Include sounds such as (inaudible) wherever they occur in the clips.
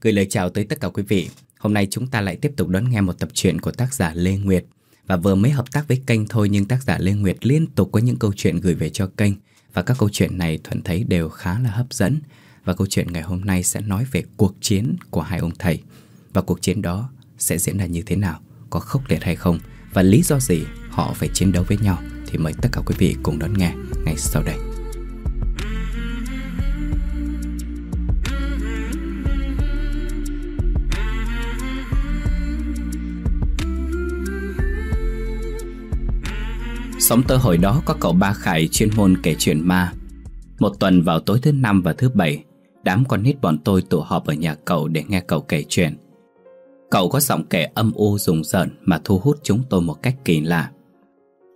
Gửi lời chào tới tất cả quý vị. Hôm nay chúng ta lại tiếp tục đón nghe một tập truyện của tác giả Lê Nguyệt. Và vừa mới hợp tác với kênh thôi, nhưng tác giả Lê Nguyệt liên tục có những câu chuyện gửi về cho kênh. Và các câu chuyện này Thuận thấy đều khá là hấp dẫn. Và câu chuyện ngày hôm nay sẽ nói về cuộc chiến của hai ông thầy. Và cuộc chiến đó sẽ diễn ra như thế nào? Có khốc liệt hay không? Và lý do gì họ phải chiến đấu với nhau? Thì mời tất cả quý vị cùng đón nghe ngay sau đây. Sống tôi hồi đó có cậu ba Khải chuyên môn kể chuyện ma. Một tuần vào tối thứ năm và thứ bảy, Đám con nít bọn tôi tụ họp ở nhà cậu để nghe cậu kể chuyện. Cậu có giọng kể âm u rùng rợn mà thu hút chúng tôi một cách kỳ lạ.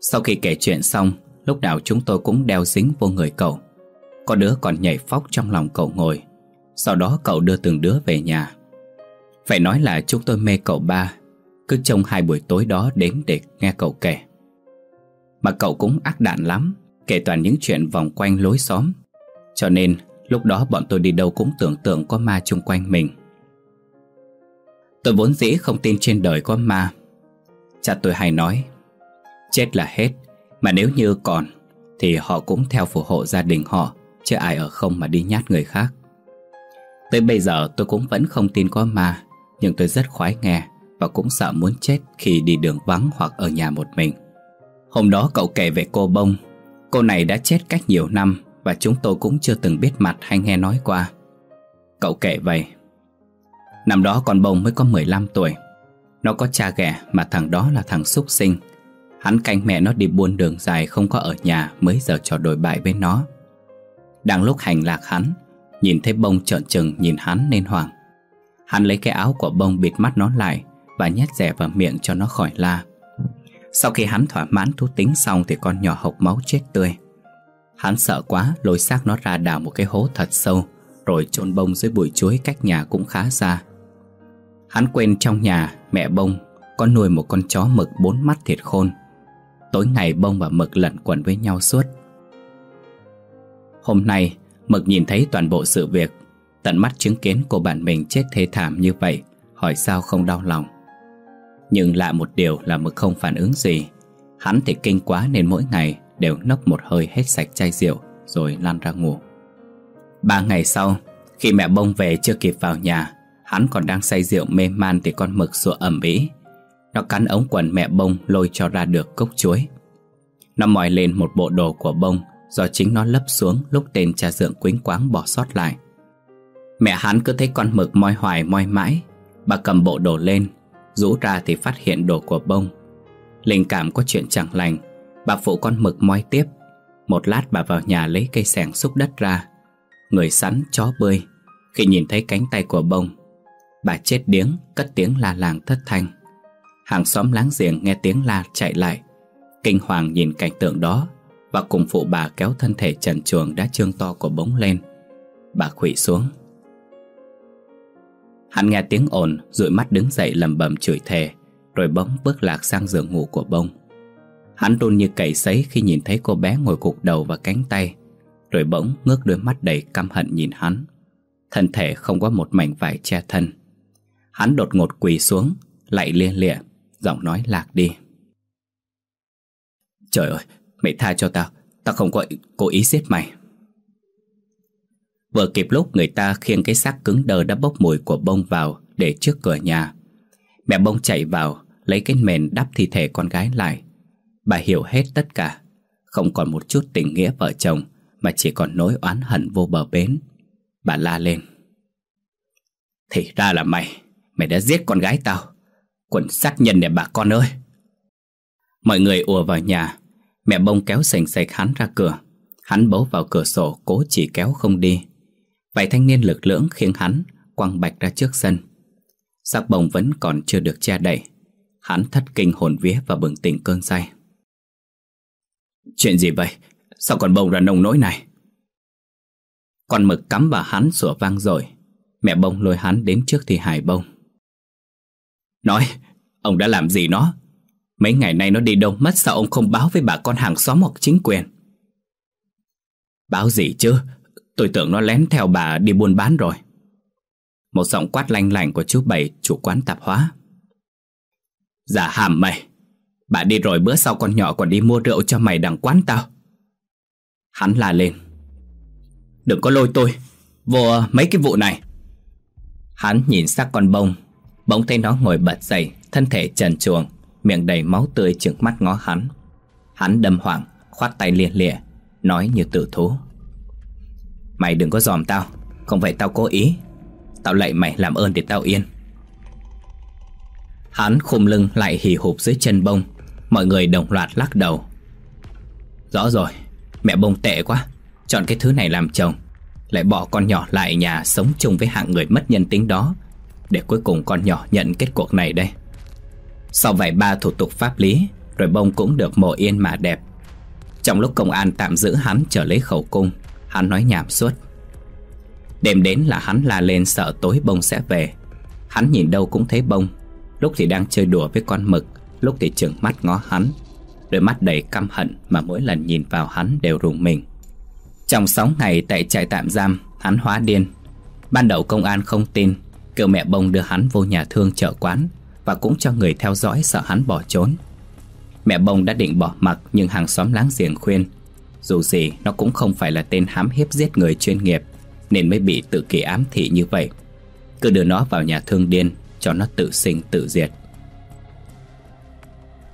Sau khi kể chuyện xong, Lúc nào chúng tôi cũng đeo dính vô người cậu. Có đứa còn nhảy phóc trong lòng cậu ngồi. Sau đó cậu đưa từng đứa về nhà. Phải nói là chúng tôi mê cậu ba. Cứ trông hai buổi tối đó đến để nghe cậu kể mà cậu cũng ác đạn lắm, Kể toàn những chuyện vòng quanh lối xóm. Cho nên, lúc đó bọn tôi đi đâu cũng tưởng tượng có ma chung quanh mình. Tôi vốn dĩ không tin trên đời có ma. Cha tôi hay nói, Chết là hết, Mà nếu như còn, Thì họ cũng theo phù hộ gia đình họ, Chứ ai ở không mà đi nhát người khác. Tới bây giờ tôi cũng vẫn không tin có ma, Nhưng tôi rất khoái nghe Và cũng sợ muốn chết khi đi đường vắng hoặc ở nhà một mình. Hôm đó cậu kể về cô Bông. Cô này đã chết cách nhiều năm Và chúng tôi cũng chưa từng biết mặt hay nghe nói qua. Cậu kể vậy, Năm đó con Bông mới có 15 tuổi. Nó có cha ghẻ mà thằng đó là thằng súc sinh. Hắn canh mẹ nó đi buôn đường dài không có ở nhà Mới giờ trò đổi bại với nó. Đang lúc hành lạc hắn, Nhìn thấy Bông trợn trừng nhìn hắn nên hoảng. Hắn lấy cái áo của Bông bịt mắt nó lại Và nhét rẻ vào miệng cho nó khỏi la sau khi hắn thỏa mãn thú tính xong Thì con nhỏ hộc máu chết tươi. Hắn sợ quá, lôi xác nó ra đào một cái hố thật sâu, Rồi chôn bông dưới bụi chuối cách nhà cũng khá xa. Hắn quên trong nhà, mẹ bông, Có nuôi một con chó mực bốn mắt thiệt khôn. Tối ngày bông và mực lẩn quẩn với nhau suốt. Hôm nay, Mực nhìn thấy toàn bộ sự việc, Tận mắt chứng kiến cô bạn mình chết thê thảm như vậy, Hỏi sao không đau lòng nhưng lạ một điều là Mực không phản ứng gì. Hắn thì kinh quá nên mỗi ngày Đều nốc một hơi hết sạch chai rượu, Rồi lăn ra ngủ. Ba ngày sau, Khi mẹ bông về chưa kịp vào nhà, Hắn còn đang say rượu mê man Thì con mực sủa ẩm ĩ. Nó cắn ống quần mẹ bông lôi cho ra được cốc chuối. Nó mòi lên một bộ đồ của bông Do chính nó lấp xuống lúc tên cha dượng quính quáng bỏ sót lại. Mẹ hắn cứ thấy con mực moi hoài, moi mãi. Bà cầm bộ đồ lên Rũ ra thì phát hiện đồ của bông. Linh cảm có chuyện chẳng lành. Bà phụ con mực moi tiếp. Một lát bà vào nhà lấy cây sẻng xúc đất ra. Người sắn chó bơi. Khi nhìn thấy cánh tay của bông, Bà chết điếng, Cất tiếng la làng thất thanh. Hàng xóm láng giềng nghe tiếng la chạy lại. Kinh hoàng nhìn cảnh tượng đó Và cùng phụ bà kéo thân thể trần chuồng Đã trương to của bóng lên. Bà khủy xuống. Hắn nghe tiếng ồn Rồi mắt đứng dậy lầm bầm chửi thề, Rồi bỗng bước lạc sang giường ngủ của bông. Hắn run như cầy sấy khi nhìn thấy cô bé ngồi cục đầu và cánh tay, Rồi bỗng ngước đôi mắt đầy căm hận nhìn hắn. Thân thể không có một mảnh vải che thân. Hắn đột ngột quỳ xuống Lại liên lịa, Giọng nói lạc đi. Trời ơi Mày tha cho tao Tao không có cố ý giết mày. Vừa kịp lúc người ta khiêng cái xác cứng đờ đã bốc mùi của bông vào để trước cửa nhà. Mẹ bông chạy vào, lấy cái mền đắp thi thể con gái lại. Bà hiểu hết tất cả, không còn một chút tình nghĩa vợ chồng mà chỉ còn nỗi oán hận vô bờ bến. Bà la lên. Thì ra là mày, mày đã giết con gái tao. Quần sát nhân để bà con ơi. Mọi người ùa vào nhà, mẹ bông kéo sành sạch hắn ra cửa. Hắn bấu vào cửa sổ cố chỉ kéo không đi. Vài thanh niên lực lưỡng khiến hắn quăng bạch ra trước sân. Sắc bồng vẫn còn chưa được che đậy. Hắn thất kinh hồn vía và bừng tỉnh cơn say. Chuyện gì vậy? Sao còn bông ra nông nỗi này? Con mực cắm vào hắn sủa vang rồi. Mẹ bông lôi hắn đến trước thì hài bông. Nói, ông đã làm gì nó? Mấy ngày nay nó đi đâu mất sao ông không báo với bà con hàng xóm hoặc chính quyền? Báo gì chứ? Tôi tưởng nó lén theo bà đi buôn bán rồi. Một giọng quát lanh lành của chú Bảy chủ quán tạp hóa. Giả hàm mày, Bà đi rồi bữa sau con nhỏ còn đi mua rượu cho mày đằng quán tao. Hắn la lên. Đừng có lôi tôi, Vô mấy cái vụ này. Hắn nhìn xác con bông, Bỗng thấy nó ngồi bật dậy, Thân thể trần truồng, Miệng đầy máu tươi trừng mắt ngó hắn. Hắn đâm hoảng, Khoát tay liền lịa, Nói như tự thú. Mày đừng có dòm tao. Không phải tao cố ý. Tao lạy mày làm ơn để tao yên. Hắn khum lưng lại hì hụp dưới chân bông. Mọi người đồng loạt lắc đầu. Rõ rồi, Mẹ bông tệ quá. Chọn cái thứ này làm chồng. Lại bỏ con nhỏ lại nhà sống chung với hạng người mất nhân tính đó. Để cuối cùng con nhỏ nhận kết cuộc này đây. Sau vài ba thủ tục pháp lý, Rồi bông cũng được mộ yên mà đẹp. Trong lúc công an tạm giữ hắn trở lấy khẩu cung Hắn nói nhảm suốt. Đêm đến là hắn la lên sợ tối bông sẽ về. Hắn nhìn đâu cũng thấy bông. Lúc thì đang chơi đùa với con mực, Lúc thì trừng mắt ngó hắn. Đôi mắt đầy căm hận mà mỗi lần nhìn vào hắn đều rùng mình. Trong 6 ngày tại trại tạm giam, Hắn hóa điên. Ban đầu công an không tin, Kêu mẹ bông đưa hắn vô nhà thương chợ quán Và cũng cho người theo dõi sợ hắn bỏ trốn. Mẹ bông đã định bỏ mặc Nhưng hàng xóm láng giềng khuyên dù gì, nó cũng không phải là tên hám hiếp giết người chuyên nghiệp, Nên mới bị tự kỷ ám thị như vậy. Cứ đưa nó vào nhà thương điên, Cho nó tự sinh tự diệt.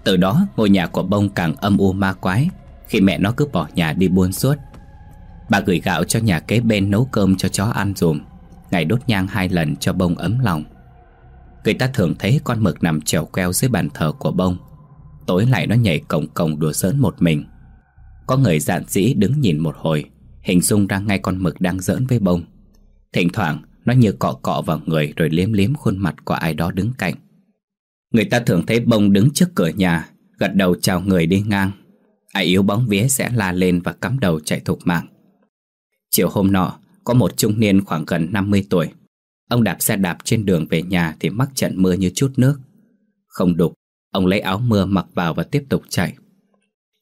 Từ đó, ngôi nhà của bông càng âm u ma quái, Khi mẹ nó cứ bỏ nhà đi buôn suốt. Bà gửi gạo cho nhà kế bên nấu cơm cho chó ăn dùm, Ngày đốt nhang hai lần cho bông ấm lòng. Người ta thường thấy con mực nằm trèo queo dưới bàn thờ của bông, Tối lại nó nhảy cổng cổng đùa giỡn một mình. Có người giản dĩ đứng nhìn một hồi, Hình dung ra ngay con mực đang giỡn với bông. Thỉnh thoảng, nó như cọ cọ vào người rồi liếm liếm khuôn mặt của ai đó đứng cạnh. Người ta thường thấy bông đứng trước cửa nhà, Gật đầu chào người đi ngang. Ai yếu bóng vía sẽ la lên và cắm đầu chạy thục mạng. Chiều hôm nọ, Có một trung niên khoảng gần 50 tuổi. Ông đạp xe đạp trên đường về nhà Thì mắc trận mưa như chút nước. Không đục, Ông lấy áo mưa mặc vào và tiếp tục chạy.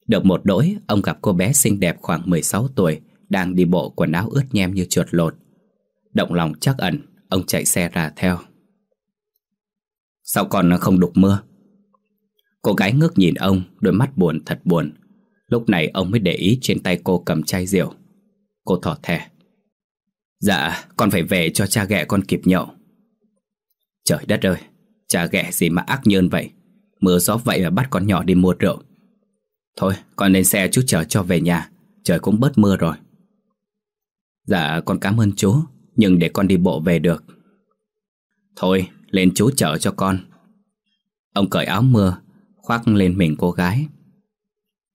Được một đỗi, Ông gặp cô bé xinh đẹp khoảng 16 tuổi, Đang đi bộ quần áo ướt nhem như chuột lột. Động lòng chắc ẩn, Ông chạy xe ra theo. Sao con không đục mưa? Cô gái ngước nhìn ông, Đôi mắt buồn thật buồn. Lúc này ông mới để ý trên tay cô cầm chai rượu. Cô thỏ thẻ. Dạ con phải về cho cha ghẹ con kịp nhậu. Trời đất ơi, Cha ghẹ gì mà ác nhơn vậy? Mưa gió vậy mà bắt con nhỏ đi mua rượu. Thôi, con lên xe chú chở cho về nhà. Trời cũng bớt mưa rồi. Dạ con cảm ơn chú, Nhưng để con đi bộ về được. Thôi, lên chú chở cho con. Ông cởi áo mưa, Khoác lên mình cô gái.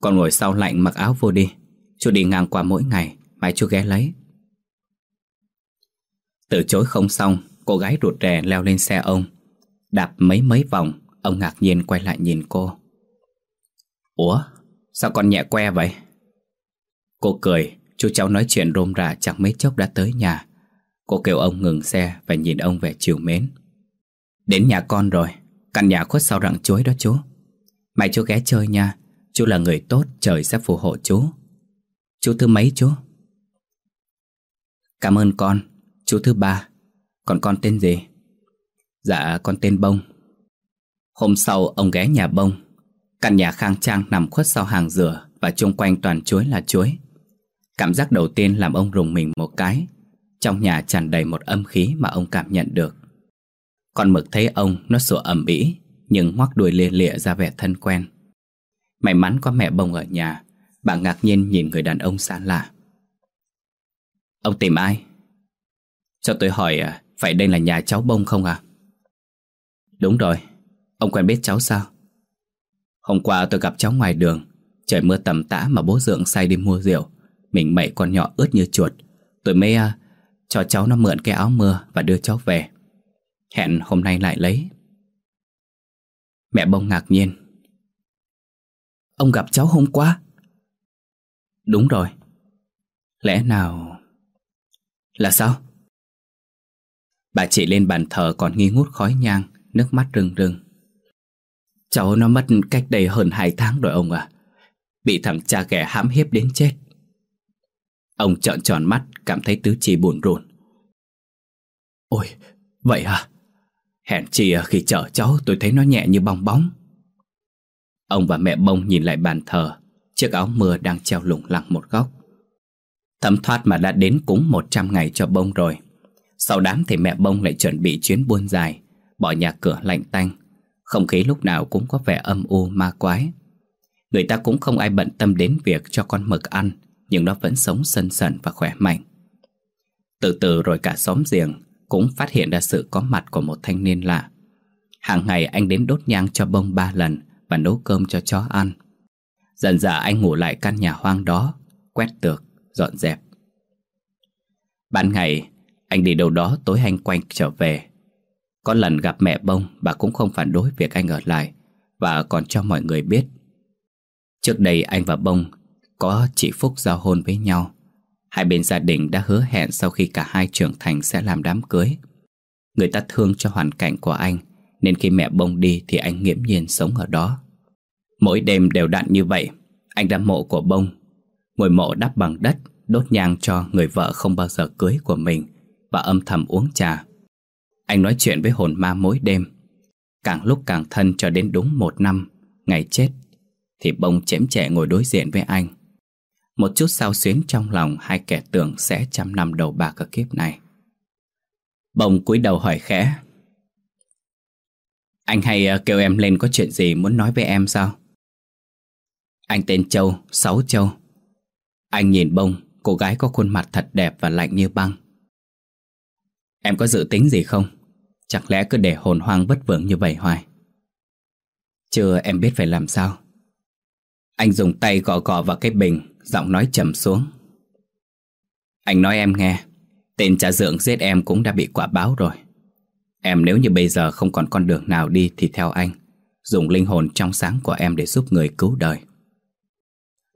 Con ngồi sau lạnh mặc áo vô đi. Chú đi ngang qua mỗi ngày, Mai chú ghé lấy. Từ chối không xong, Cô gái rụt rè leo lên xe ông. Đạp mấy mấy vòng, Ông ngạc nhiên quay lại nhìn cô. Ủa? Sao con nhẹ que vậy? Cô cười, Chú cháu nói chuyện rôm rả chẳng mấy chốc đã tới nhà. Cô kêu ông ngừng xe Và nhìn ông vẻ chiều mến. Đến nhà con rồi, Căn nhà khuất sau rặng chuối đó chú. Mày chú ghé chơi nha, Chú là người tốt, trời sẽ phù hộ chú. Chú thứ mấy chú? Cảm ơn con, Chú thứ ba. Còn con tên gì? Dạ con tên Bông. Hôm sau ông ghé nhà Bông. Căn nhà khang trang nằm khuất sau hàng rửa Và chung quanh toàn chuối là chuối Cảm giác đầu tiên làm ông rùng mình một cái Trong nhà tràn đầy một âm khí mà ông cảm nhận được con mực thấy ông nó sủa ẩm ĩ, Nhưng ngoắc đuôi lia lịa ra vẻ thân quen May mắn có mẹ bông ở nhà, Bà ngạc nhiên nhìn người đàn ông xa lạ Ông tìm ai? Cho tôi hỏi à, Phải đây là nhà cháu bông không à? Đúng rồi, Ông quen biết cháu sao? Hôm qua tôi gặp cháu ngoài đường. Trời mưa tầm tã mà bố dượng say đi mua rượu. Mình mẩy con nhỏ ướt như chuột. Tôi mới à, cho cháu nó mượn cái áo mưa Và đưa cháu về. Hẹn hôm nay lại lấy. Mẹ bông ngạc nhiên. Ông gặp cháu hôm qua? Đúng rồi. Lẽ nào Là sao? Bà chị lên bàn thờ còn nghi ngút khói nhang, Nước mắt rưng rưng. Cháu nó mất cách đây hơn hai tháng rồi ông à Bị thằng cha ghẻ hãm hiếp đến chết. Ông trợn tròn mắt, Cảm thấy tứ chi buồn rùn. Ôi, Vậy hả? Hẹn chi à, khi chở cháu tôi thấy nó nhẹ như bong bóng. Ông và mẹ bông nhìn lại bàn thờ, Chiếc áo mưa đang treo lủng lẳng một góc. Thấm thoát mà đã đến cúng 100 ngày cho bông rồi. Sau đám thì mẹ bông lại chuẩn bị chuyến buôn dài, Bỏ nhà cửa lạnh tanh không khí lúc nào cũng có vẻ âm u ma quái. Người ta cũng không ai bận tâm đến việc cho con mực ăn Nhưng nó vẫn sống sân sần và khỏe mạnh. Từ từ rồi cả xóm giềng Cũng phát hiện ra sự có mặt của một thanh niên lạ. Hàng ngày anh đến đốt nhang cho bông ba lần Và nấu cơm cho chó ăn. Dần dà anh ngủ lại căn nhà hoang đó Quét tược, dọn dẹp. Ban ngày Anh đi đâu đó tối anh quanh trở về. Có lần gặp mẹ bông, Bà cũng không phản đối việc anh ở lại, Và còn cho mọi người biết. Trước đây anh và bông Có chị Phúc giao hôn với nhau. Hai bên gia đình đã hứa hẹn Sau khi cả hai trưởng thành sẽ làm đám cưới. Người ta thương cho hoàn cảnh của anh, Nên khi mẹ bông đi Thì anh nghiễm nhiên sống ở đó. Mỗi đêm đều đặn như vậy, Anh đã mộ của bông. Ngôi mộ đắp bằng đất, Đốt nhang cho người vợ không bao giờ cưới của mình, Và âm thầm uống trà. Anh nói chuyện với hồn ma mỗi đêm. Càng lúc càng thân cho đến đúng một năm Ngày chết Thì bông chém trẻ ngồi đối diện với anh. Một chút sao xuyến trong lòng Hai kẻ tưởng sẽ trăm năm đầu bạc ở kiếp này. Bông cúi đầu hỏi khẽ Anh hay ờ, kêu em lên có chuyện gì muốn nói với em sao? Anh tên Châu, Sáu Châu. Anh nhìn bông, cô gái có khuôn mặt thật đẹp và lạnh như băng. Em có dự tính gì không? Chẳng lẽ cứ để hồn hoang vất vưởng như vậy hoài? Chưa, em biết phải làm sao. Anh dùng tay gõ gõ vào cái bình, Giọng nói trầm xuống. Anh nói em nghe, Tên cha dượng giết em cũng đã bị quả báo rồi. Em nếu như bây giờ không còn con đường nào đi Thì theo anh, Dùng linh hồn trong sáng của em để giúp người cứu đời.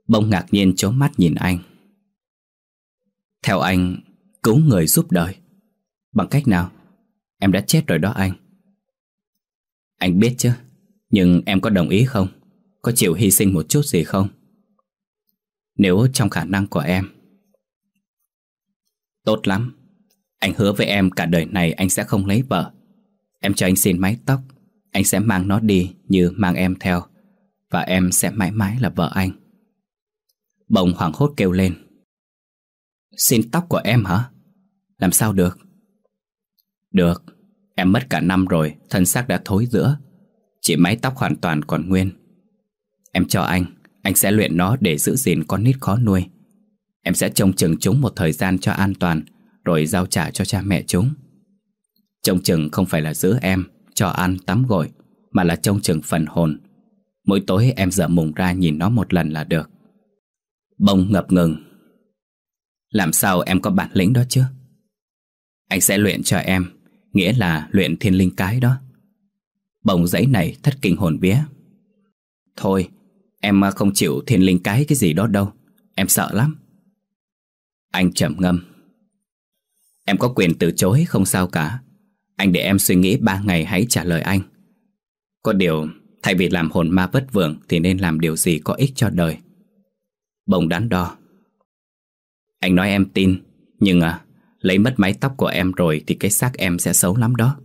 Bông ngạc nhiên chố mắt nhìn anh. Theo anh, Cứu người giúp đời. Bằng cách nào? Em đã chết rồi đó anh. Anh biết chứ, Nhưng em có đồng ý không? Có chịu hy sinh một chút gì không? Nếu trong khả năng của em, Tốt lắm. Anh hứa với em cả đời này anh sẽ không lấy vợ. Em cho anh xin mái tóc, Anh sẽ mang nó đi như mang em theo, Và em sẽ mãi mãi là vợ anh. Bồng hoảng hốt kêu lên. Xin tóc của em hả? Làm sao được? Được, Em mất cả năm rồi, Thân xác đã thối giữa. Chỉ mái tóc hoàn toàn còn nguyên. Em cho anh Anh sẽ luyện nó để giữ gìn con nít khó nuôi. Em sẽ trông chừng chúng một thời gian cho an toàn, Rồi giao trả cho cha mẹ chúng. Trông chừng không phải là giữ em, Cho ăn, tắm gội, Mà là trông chừng phần hồn. Mỗi tối em dở mùng ra nhìn nó một lần là được. Bông ngập ngừng. Làm sao em có bản lĩnh đó chứ? Anh sẽ luyện cho em. Nghĩa là luyện thiên linh cái đó. Bồng giấy này thất kinh hồn vía. Thôi, Em không chịu thiên linh cái cái gì đó đâu, Em sợ lắm. Anh trầm ngâm. Em có quyền từ chối không sao cả. Anh để em suy nghĩ ba ngày hãy trả lời anh. Có điều, Thay vì làm hồn ma vất vưởng Thì nên làm điều gì có ích cho đời. Bồng đắn đo. Anh nói em tin, Nhưng à Lấy mất mái tóc của em rồi Thì cái xác em sẽ xấu lắm đó.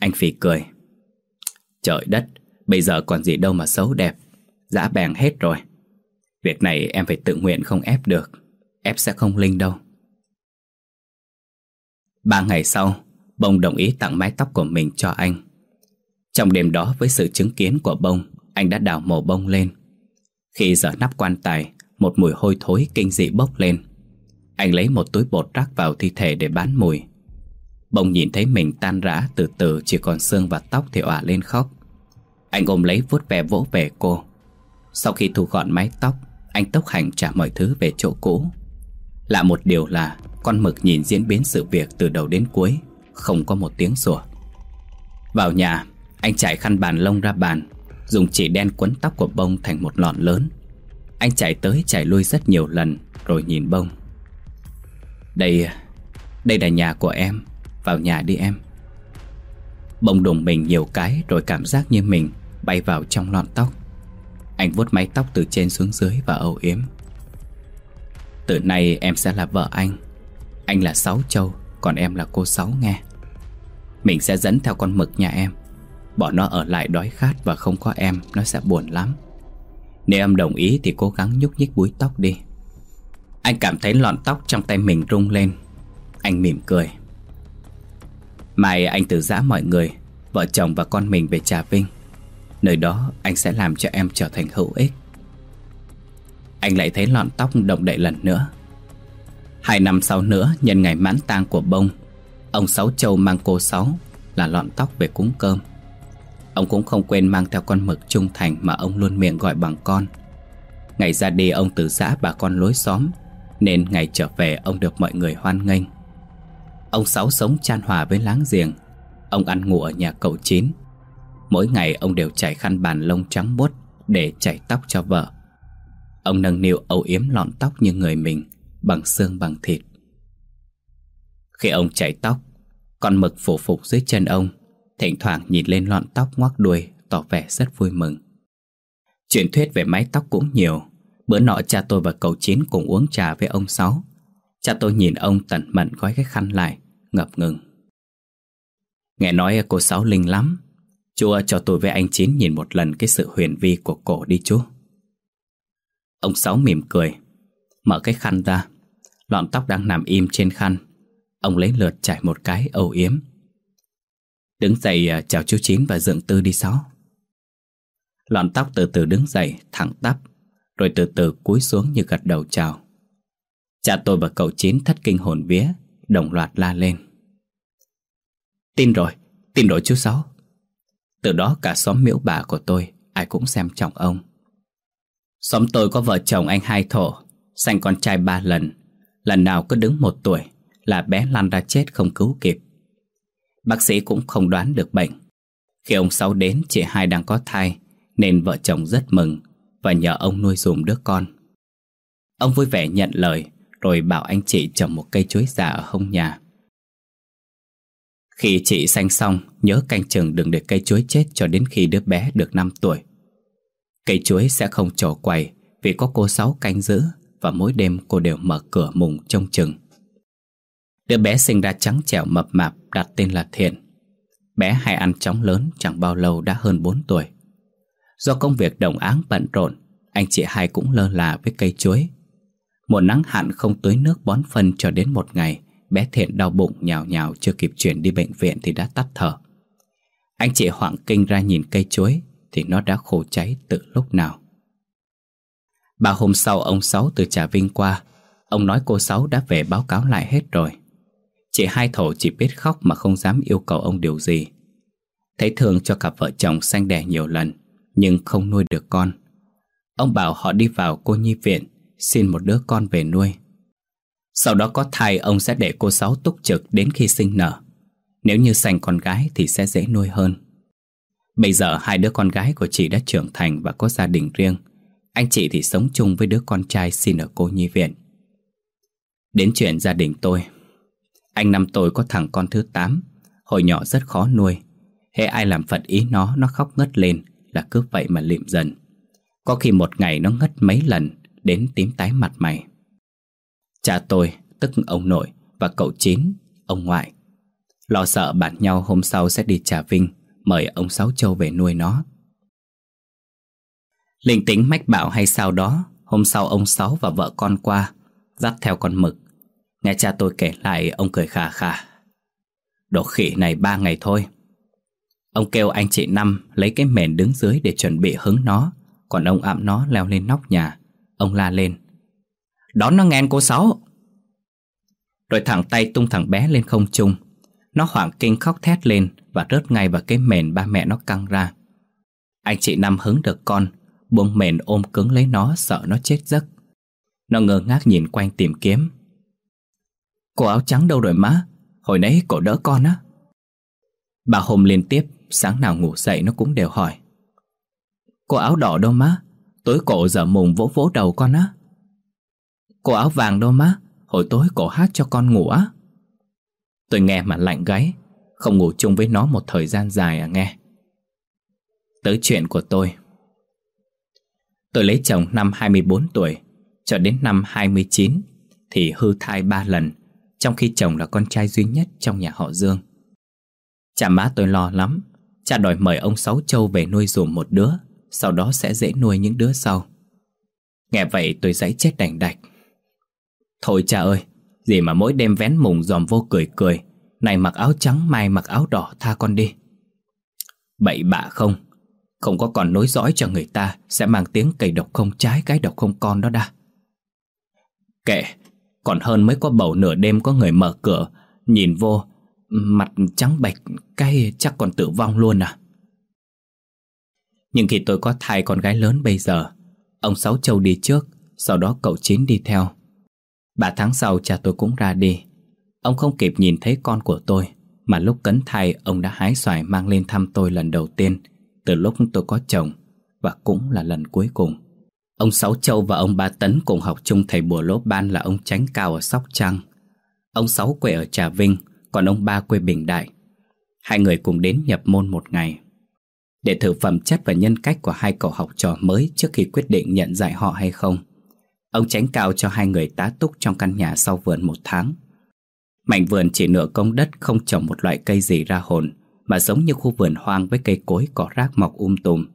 Anh phi cười. Trời đất, Bây giờ còn gì đâu mà xấu đẹp. Dã bèn hết rồi. Việc này em phải tự nguyện không ép được. Ép sẽ không linh đâu. Ba ngày sau, Bông đồng ý tặng mái tóc của mình cho anh. Trong đêm đó, với sự chứng kiến của bông, Anh đã đào mồ bông lên. Khi dở nắp quan tài, Một mùi hôi thối kinh dị bốc lên. Anh lấy một túi bột rắc vào thi thể để bán mùi. Bông nhìn thấy mình tan rã, từ từ chỉ còn xương và tóc thì òa lên khóc. Anh ôm lấy vuốt ve vỗ về cô. Sau khi thu gọn mái tóc, Anh tốc hành trả mọi thứ về chỗ cũ. Lạ một điều là, Con mực nhìn diễn biến sự việc từ đầu đến cuối, Không có một tiếng sủa. Vào nhà, Anh trải khăn bàn lông ra bàn, Dùng chỉ đen quấn tóc của bông thành một lọn lớn. Anh chạy tới, chạy lui rất nhiều lần, Rồi nhìn bông. Đây Đây là nhà của em. Vào nhà đi em. Bông đùng mình nhiều cái Rồi cảm giác như mình bay vào trong lọn tóc. Anh vuốt mái tóc từ trên xuống dưới và âu yếm. Từ nay em sẽ là vợ anh. Anh là Sáu Châu, Còn em là cô Sáu nghe. Mình sẽ dẫn theo con mực nhà em. Bỏ nó ở lại đói khát và không có em, Nó sẽ buồn lắm. Nếu em đồng ý thì cố gắng nhúc nhích búi tóc đi. Anh cảm thấy lọn tóc trong tay mình rung lên. Anh mỉm cười. Mai anh từ giã mọi người, Vợ chồng và con mình về Trà Vinh. Nơi đó anh sẽ làm cho em trở thành hữu ích. Anh lại thấy lọn tóc động đậy lần nữa. Hai năm sau nữa, nhân ngày mãn tang của bông, Ông Sáu Châu mang cô Sáu là lọn tóc về cúng cơm. Ông cũng không quên mang theo con mực trung thành mà ông luôn miệng gọi bằng con. Ngày ra đi, ông từ giã bà con lối xóm nên ngày trở về ông được mọi người hoan nghênh. Ông Sáu sống chan hòa với láng giềng, Ông ăn ngủ ở nhà cậu Chín. Mỗi ngày ông đều chải khăn bàn lông trắng buốt Để chải tóc cho vợ. Ông nâng niu âu yếm lọn tóc như người mình Bằng xương bằng thịt. Khi ông chải tóc, Con mực phủ phục dưới chân ông, Thỉnh thoảng nhìn lên lọn tóc ngoác đuôi, Tỏ vẻ rất vui mừng. Chuyện thuyết về mái tóc cũng nhiều Bữa nọ cha tôi và cậu Chín cùng uống trà với ông Sáu. Cha tôi nhìn ông tận mận gói cái khăn lại, Ngập ngừng. Nghe nói cô Sáu linh lắm. Chú cho tôi với anh Chín nhìn một lần cái sự huyền vi của cổ đi chú Ông Sáu mỉm cười. Mở cái khăn ra. Lọn tóc đang nằm im trên khăn. Ông lấy lượt trải một cái, âu yếm. Đứng dậy à, chào chú Chín và Dượng Tư đi Sáu. Lọn tóc từ từ đứng dậy, thẳng tắp. Rồi từ từ cúi xuống như gật đầu chào. Cha tôi và cậu Chín thất kinh hồn vía Đồng loạt la lên. Tin rồi, tin rồi chú Sáu. Từ đó cả xóm miễu bà của tôi Ai cũng xem trọng ông. Xóm tôi có vợ chồng anh hai thổ Sanh con trai ba lần. Lần nào cứ đứng một tuổi Là bé lăn ra chết không cứu kịp. Bác sĩ cũng không đoán được bệnh. Khi ông Sáu đến chị hai đang có thai Nên vợ chồng rất mừng. Và nhờ ông nuôi dùm đứa con Ông vui vẻ nhận lời, Rồi bảo anh chị trồng một cây chuối già ở hông nhà Khi chị sanh xong, Nhớ canh chừng đừng để cây chuối chết Cho đến khi đứa bé được 5 tuổi Cây chuối sẽ không trổ quầy Vì có cô Sáu canh giữ Và mỗi đêm cô đều mở cửa mùng trông chừng Đứa bé sinh ra trắng trẻo mập mạp đặt tên là Thiện. Bé hay ăn chóng lớn chẳng bao lâu đã hơn 4 tuổi. Do công việc đồng áng bận rộn, anh chị hai cũng lơ là với cây chuối. Một nắng hạn không tưới nước bón phân cho đến một ngày, bé Thiện đau bụng nhào nhào chưa kịp chuyển đi bệnh viện thì đã tắt thở. Anh chị hoảng kinh ra nhìn cây chuối thì nó đã khô cháy từ lúc nào. Ba hôm sau ông Sáu từ Trà Vinh qua, ông nói cô Sáu đã về báo cáo lại hết rồi. Chị hai thổ chỉ biết khóc mà không dám yêu cầu ông điều gì Thấy thương cho cặp vợ chồng sanh đẻ nhiều lần nhưng không nuôi được con. Ông bảo họ đi vào cô nhi viện, Xin một đứa con về nuôi. Sau đó có thai, ông sẽ để cô Sáu túc trực đến khi sinh nở. Nếu như sành con gái thì sẽ dễ nuôi hơn. Bây giờ hai đứa con gái của chị đã trưởng thành và có gia đình riêng. Anh chị thì sống chung với đứa con trai xin ở cô nhi viện. Đến chuyện gia đình tôi. Anh năm tôi có thằng con thứ 8 Hồi nhỏ rất khó nuôi. Hệ ai làm phật ý nó Nó khóc ngất lên. Là cứ vậy mà lịm dần. Có khi một ngày nó ngất mấy lần Đến tím tái mặt mày. Cha tôi, tức ông nội Và cậu Chín, ông ngoại. Lo sợ bạn nhau hôm sau sẽ đi Trà Vinh Mời ông Sáu Châu về nuôi nó. Linh tính mách bảo hay sao đó Hôm sau ông Sáu và vợ con qua Dắt theo con mực. Nghe cha tôi kể lại ông cười khà khà. Đồ khỉ này ba ngày thôi Ông kêu anh chị Năm lấy cái mền đứng dưới để chuẩn bị hứng nó. Còn ông ạm nó leo lên nóc nhà. Ông la lên. Đón nó nghen cô Sáu. Rồi thẳng tay tung thằng bé lên không trung. Nó hoảng kinh khóc thét lên Và rớt ngay vào cái mền ba mẹ nó căng ra. Anh chị Năm hứng được con, Buông mền ôm cứng lấy nó, sợ nó chết giấc. Nó ngơ ngác nhìn quanh tìm kiếm. Cô áo trắng đâu rồi má? Hồi nãy cổ đỡ con á. Bà hôm liên tiếp. Sáng nào ngủ dậy nó cũng đều hỏi. Cô áo đỏ đâu má? Tối cổ giờ mùng vỗ vỗ đầu con á. Cô áo vàng đâu má? Hồi tối cổ hát cho con ngủ á. Tôi nghe mà lạnh gáy, Không ngủ chung với nó một thời gian dài à nghe. Tới chuyện của tôi. Tôi lấy chồng năm 24 tuổi, Cho đến năm 29 Thì hư thai ba lần, trong khi chồng là con trai duy nhất trong nhà họ Dương. Cha má tôi lo lắm Cha đòi mời ông Sáu Châu về nuôi dùm một đứa, Sau đó sẽ dễ nuôi những đứa sau. Nghe vậy tôi giấy chết đành đạch. Thôi cha ơi, Gì mà mỗi đêm vén mùng dòm vô cười cười, Này mặc áo trắng, mai mặc áo đỏ, tha con đi. Bậy bạ không Không có còn nối dõi cho người ta Sẽ mang tiếng cây độc không trái, Cái độc không con đó đa Kệ, Còn hơn mới có bầu nửa đêm có người mở cửa, Nhìn vô Mặt trắng bệch, Cái chắc còn tử vong luôn à? Nhưng khi tôi có thai con gái lớn bây giờ, Ông Sáu Châu đi trước, Sau đó cậu Chín đi theo. Ba tháng sau, cha tôi cũng ra đi. Ông không kịp nhìn thấy con của tôi, Mà lúc cấn thai, ông đã hái xoài mang lên thăm tôi lần đầu tiên, Từ lúc tôi có chồng, Và cũng là lần cuối cùng. Ông Sáu Châu và ông Ba Tấn cùng học chung thầy bùa lỗ ban là ông Tránh Cao ở Sóc Trăng. Ông Sáu quê ở Trà Vinh còn ông Ba quê Bình Đại. Hai người cùng đến nhập môn một ngày. Để thử phẩm chất và nhân cách của hai cậu học trò mới Trước khi quyết định nhận dạy họ hay không, Ông Tránh Cao cho hai người tá túc trong căn nhà sau vườn một tháng. Mảnh vườn chỉ nửa công đất, không trồng một loại cây gì ra hồn, Mà giống như khu vườn hoang với cây cối, cỏ rác mọc um tùm.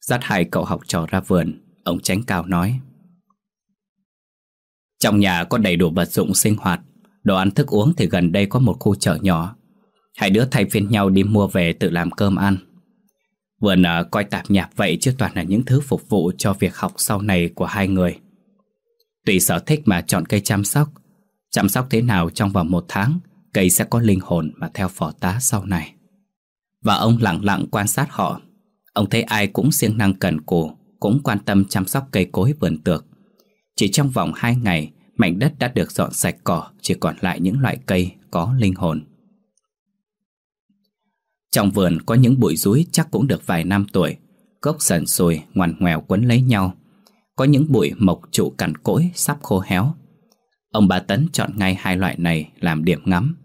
Dắt hai cậu học trò ra vườn, Ông Tránh Cao nói. Trong nhà có đầy đủ vật dụng sinh hoạt Đồ ăn thức uống thì gần đây có một khu chợ nhỏ. Hai đứa thay phiên nhau đi mua về tự làm cơm ăn. Vườn nở coi tạp nhạp vậy chứ toàn là những thứ phục vụ cho việc học sau này của hai người. Tùy sở thích mà chọn cây chăm sóc. Chăm sóc thế nào trong vòng một tháng, Cây sẽ có linh hồn mà theo phỏ tá sau này. Và ông lặng lặng quan sát họ. Ông thấy ai cũng siêng năng cần cù, Cũng quan tâm chăm sóc cây cối vườn tược. Chỉ trong vòng hai ngày Mảnh đất đã được dọn sạch cỏ Chỉ còn lại những loại cây có linh hồn. Trong vườn có những bụi rúi chắc cũng được vài năm tuổi Gốc sần sùi ngoằn ngoèo quấn lấy nhau. Có những bụi mộc trụ cằn cỗi sắp khô héo. Ông bà Tấn chọn ngay hai loại này làm điểm ngắm.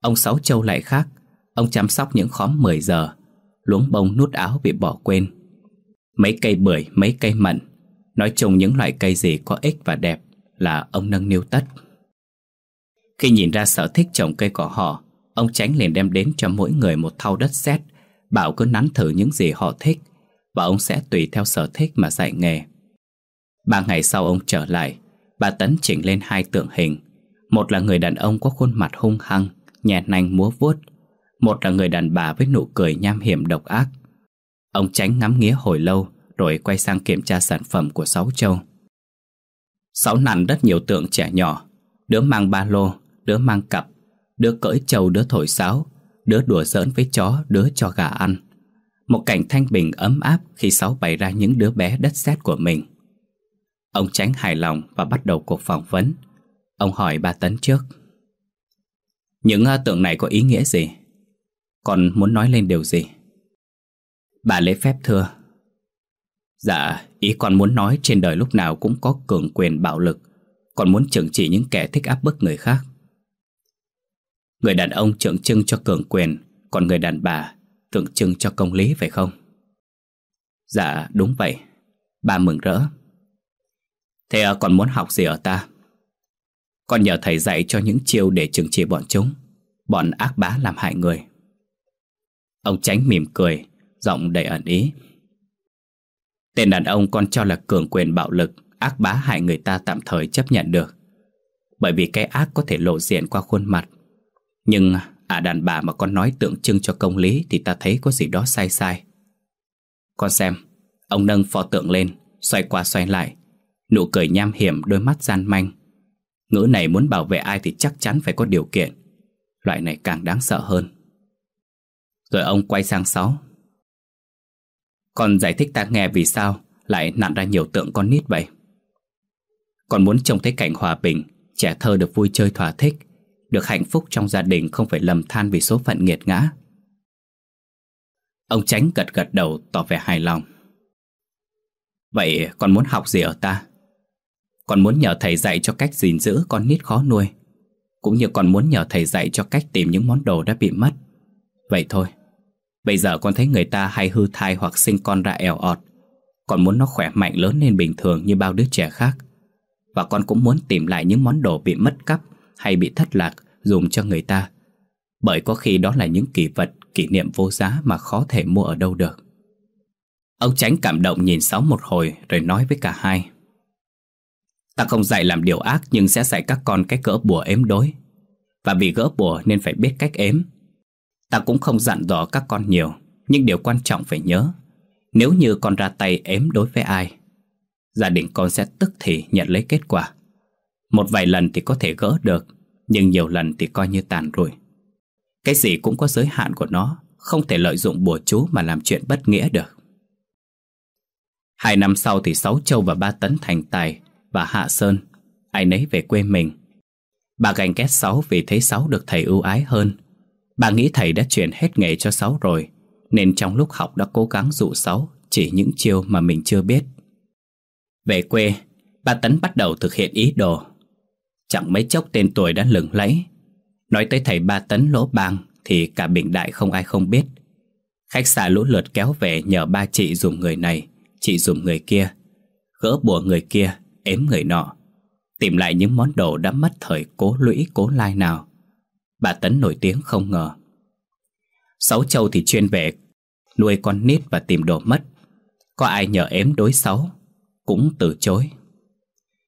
Ông Sáu Châu lại khác Ông chăm sóc những khóm 10 giờ Luống bông nút áo bị bỏ quên. Mấy cây bưởi, mấy cây mận Nói chung những loại cây gì có ích và đẹp. Là ông nâng niu tất. Khi nhìn ra sở thích trồng cây của họ, Ông Tránh liền đem đến cho mỗi người một thau đất sét, Bảo cứ nắn thử những gì họ thích, Và ông sẽ tùy theo sở thích mà dạy nghề. Ba ngày sau ông trở lại, Bà Tấn chỉnh lên hai tượng hình. Một là người đàn ông có khuôn mặt hung hăng, Nhẹ nanh múa vuốt. Một là người đàn bà với nụ cười nham hiểm độc ác. Ông tránh ngắm nghía hồi lâu, Rồi quay sang kiểm tra sản phẩm của Sáu Châu. Sáu nằm rất nhiều tượng trẻ nhỏ Đứa mang ba lô Đứa mang cặp Đứa cưỡi trầu, đứa thổi sáo Đứa đùa giỡn với chó Đứa cho gà ăn. Một cảnh thanh bình ấm áp Khi Sáu bày ra những đứa bé đất sét của mình. Ông tránh hài lòng và bắt đầu cuộc phỏng vấn. Ông hỏi ba Tấn trước. Những ờ, tượng này có ý nghĩa gì? Còn muốn nói lên điều gì? Bà lễ phép thưa. Dạ, ý con muốn nói trên đời lúc nào cũng có cường quyền bạo lực. Còn muốn trừng trị những kẻ thích áp bức người khác. Người đàn ông tượng trưng cho cường quyền Còn người đàn bà tượng trưng cho công lý phải không? Dạ, đúng vậy. Bà mừng rỡ. Thế à, còn muốn học gì ở ta? Con nhờ thầy dạy cho những chiêu để trừng trị bọn chúng. Bọn ác bá làm hại người. Ông tránh mỉm cười Giọng đầy ẩn ý. Tên đàn ông con cho là cường quyền bạo lực, Ác bá hại người ta tạm thời chấp nhận được. Bởi vì cái ác có thể lộ diện qua khuôn mặt. Nhưng à đàn bà mà con nói tượng trưng cho công lý Thì ta thấy có gì đó sai sai. Con xem, Ông nâng pho tượng lên, Xoay qua xoay lại. Nụ cười nham hiểm, đôi mắt gian manh. Ngữ này muốn bảo vệ ai thì chắc chắn phải có điều kiện. Loại này càng đáng sợ hơn. Rồi ông quay sang Sáu. Con giải thích ta nghe vì sao Lại nặn ra nhiều tượng con nít vậy? Con muốn trông thấy cảnh hòa bình, Trẻ thơ được vui chơi thỏa thích, Được hạnh phúc trong gia đình Không phải lầm than vì số phận nghiệt ngã. Ông tránh gật gật đầu tỏ vẻ hài lòng. Vậy con muốn học gì ở ta? Con muốn nhờ thầy dạy cho cách gìn giữ con nít khó nuôi, Cũng như con muốn nhờ thầy dạy cho cách tìm những món đồ đã bị mất. Vậy thôi. Bây giờ con thấy người ta hay hư thai hoặc sinh con ra ẻo ọt Con muốn nó khỏe mạnh lớn lên bình thường như bao đứa trẻ khác Và con cũng muốn tìm lại những món đồ bị mất cắp hay bị thất lạc dùng cho người ta Bởi có khi đó là những kỷ vật, kỷ niệm vô giá mà khó thể mua ở đâu được. Ông Tránh cảm động nhìn Sáu một hồi rồi nói với cả hai. Ta không dạy làm điều ác nhưng sẽ dạy các con cách gỡ bùa ếm đối. Và vì gỡ bùa nên phải biết cách ếm. Ta cũng không dặn dò các con nhiều, nhưng điều quan trọng phải nhớ. Nếu như con ra tay ếm đối với ai, gia đình con sẽ tức thì nhận lấy kết quả. Một vài lần thì có thể gỡ được, nhưng nhiều lần thì coi như tàn rồi. Cái gì cũng có giới hạn của nó, không thể lợi dụng bùa chú mà làm chuyện bất nghĩa được. Hai năm sau thì Sáu Châu và Ba Tấn thành tài và Hạ Sơn, ai nấy về quê mình. Bà gành ghét Sáu vì thấy Sáu được thầy ưu ái hơn. Bà nghĩ thầy đã chuyển hết nghề cho Sáu rồi, nên trong lúc học đã cố gắng dụ Sáu chỉ những chiêu mà mình chưa biết. Về quê, bà Tấn bắt đầu thực hiện ý đồ. Chẳng mấy chốc tên tuổi đã lừng lẫy. Nói tới thầy Ba Tấn lỗ bang thì cả Bình Đại không ai không biết. Khách xa lũ lượt kéo về nhờ ba chị dùng người này, chị dùng người kia. Gỡ bùa người kia, ếm người nọ. Tìm lại những món đồ đã mất thời cố lũy cố lai nào. Bà Tấn nổi tiếng không ngờ. Sáu châu thì chuyên về nuôi con nít và tìm đồ mất. Có ai nhờ ếm đối sáu, cũng từ chối.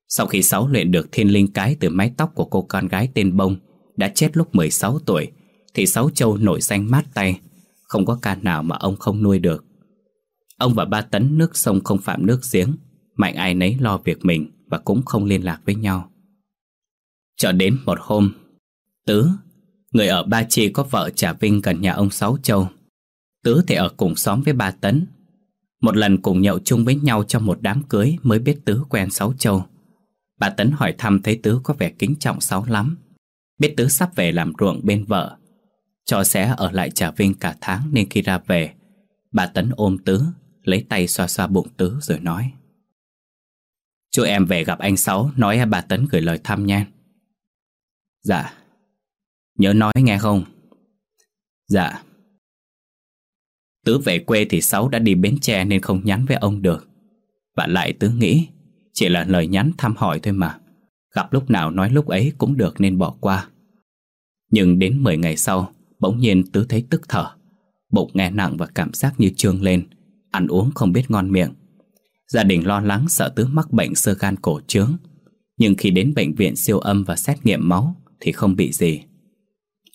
Sau khi Sáu luyện được thiên linh cái từ mái tóc của cô con gái tên Bông đã chết lúc 16 tuổi, thì Sáu Châu nổi danh mát tay, không có ca nào mà ông không nuôi được. Ông và ba tấn nước sông không phạm nước giếng, mạnh ai nấy lo việc mình và cũng không liên lạc với nhau. Cho đến một hôm, Tứ, người ở Ba Chi có vợ Trà Vinh gần nhà ông Sáu Châu. Tứ thì ở cùng xóm với ba Tấn. Một lần cùng nhậu chung với nhau trong một đám cưới mới biết Tứ quen Sáu Châu. Bà Tấn hỏi thăm thấy Tứ có vẻ kính trọng Sáu lắm. Biết Tứ sắp về làm ruộng bên vợ. Cho sẽ ở lại Trà Vinh cả tháng nên khi ra về, bà Tấn ôm Tứ, lấy tay xoa xoa bụng Tứ rồi nói. Chú em về gặp anh Sáu nói bà Tấn gửi lời thăm nha. Dạ. Nhớ nói nghe không? Dạ. Tứ về quê thì Sáu đã đi Bến Tre nên không nhắn với ông được. Và lại Tứ nghĩ chỉ là lời nhắn thăm hỏi thôi mà. Gặp lúc nào nói lúc ấy cũng được nên bỏ qua. Nhưng đến 10 ngày sau, bỗng nhiên Tứ thấy tức thở. Bụng nghe nặng và cảm giác như trương lên, ăn uống không biết ngon miệng. Gia đình lo lắng sợ Tứ mắc bệnh sơ gan cổ trướng. Nhưng khi đến bệnh viện siêu âm và xét nghiệm máu thì không bị gì.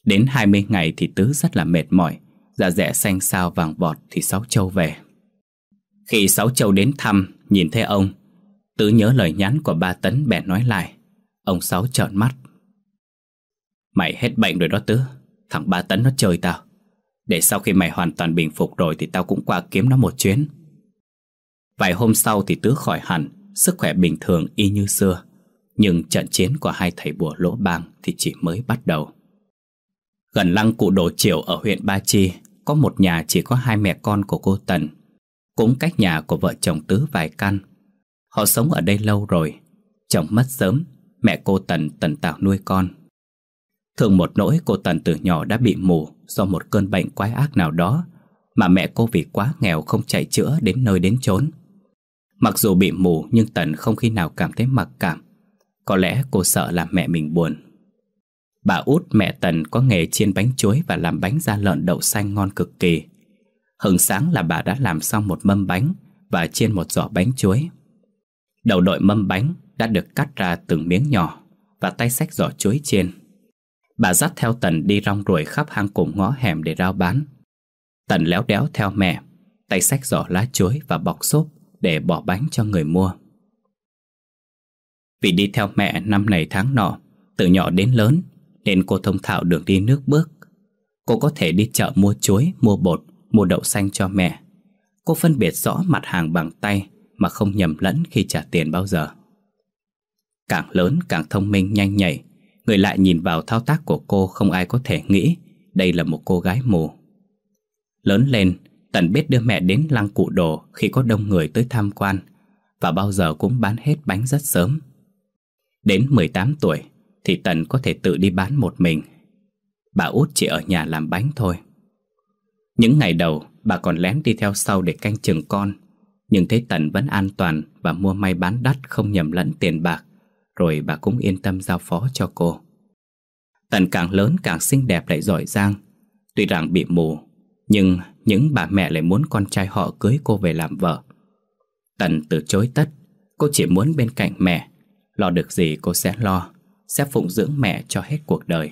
Đến 20 ngày thì Tứ rất là mệt mỏi, Dạ dẻ xanh xao vàng vọt thì Sáu Châu về. Khi Sáu Châu đến thăm, nhìn thấy ông, Tứ nhớ lời nhắn của ba Tấn bèn nói lại. Ông Sáu trợn mắt. Mày hết bệnh rồi đó Tứ, thằng ba Tấn nó chơi tao. Để sau khi mày hoàn toàn bình phục rồi thì tao cũng qua kiếm nó một chuyến. Vài hôm sau thì Tứ khỏi hẳn, sức khỏe bình thường y như xưa. Nhưng trận chiến của hai thầy bùa lỗ bang thì chỉ mới bắt đầu. Gần lăng cụ đồ triều ở huyện Ba Chi có một nhà chỉ có hai mẹ con của cô Tần. Cũng cách nhà của vợ chồng Tứ vài căn. Họ sống ở đây lâu rồi. Chồng mất sớm, mẹ cô Tần tần tạo nuôi con. Thường một nỗi cô Tần từ nhỏ đã bị mù do một cơn bệnh quái ác nào đó mà mẹ cô vì quá nghèo không chạy chữa đến nơi đến chốn. Mặc dù bị mù nhưng Tần không khi nào cảm thấy mặc cảm. Có lẽ cô sợ làm mẹ mình buồn. Bà út mẹ Tần có nghề chiên bánh chuối và làm bánh da lợn đậu xanh ngon cực kỳ. Hừng sáng là bà đã làm xong một mâm bánh và chiên một giỏ bánh chuối. Đầu đội mâm bánh đã được cắt ra từng miếng nhỏ và tay xách giỏ chuối chiên. Bà dắt theo Tần đi rong ruổi khắp hang cùng ngõ hẻm để rao bán. Tần léo đéo theo mẹ, tay xách giỏ lá chuối và bọc xốp để bỏ bánh cho người mua. Vì đi theo mẹ năm này tháng nọ, từ nhỏ đến lớn, nên cô thông thạo đường đi nước bước. Cô có thể đi chợ mua chuối, mua bột, mua đậu xanh cho mẹ. Cô phân biệt rõ mặt hàng bằng tay mà không nhầm lẫn khi trả tiền bao giờ. Càng lớn càng thông minh nhanh nhạy, người lại nhìn vào thao tác của cô không ai có thể nghĩ đây là một cô gái mù. Lớn lên, Tần biết đưa mẹ đến lăng cụ đồ khi có đông người tới tham quan và bao giờ cũng bán hết bánh rất sớm. Đến 18 tuổi thì Tần có thể tự đi bán một mình. Bà út chỉ ở nhà làm bánh thôi. Những ngày đầu, bà còn lén đi theo sau để canh chừng con. Nhưng thấy Tần vẫn an toàn và mua may bán đắt không nhầm lẫn tiền bạc, rồi bà cũng yên tâm giao phó cho cô. Tần càng lớn càng xinh đẹp lại giỏi giang Tuy rằng bị mù Nhưng những bà mẹ lại muốn con trai họ cưới cô về làm vợ Tần từ chối tất Cô chỉ muốn bên cạnh mẹ Lo được gì cô sẽ lo sẽ phụng dưỡng mẹ cho hết cuộc đời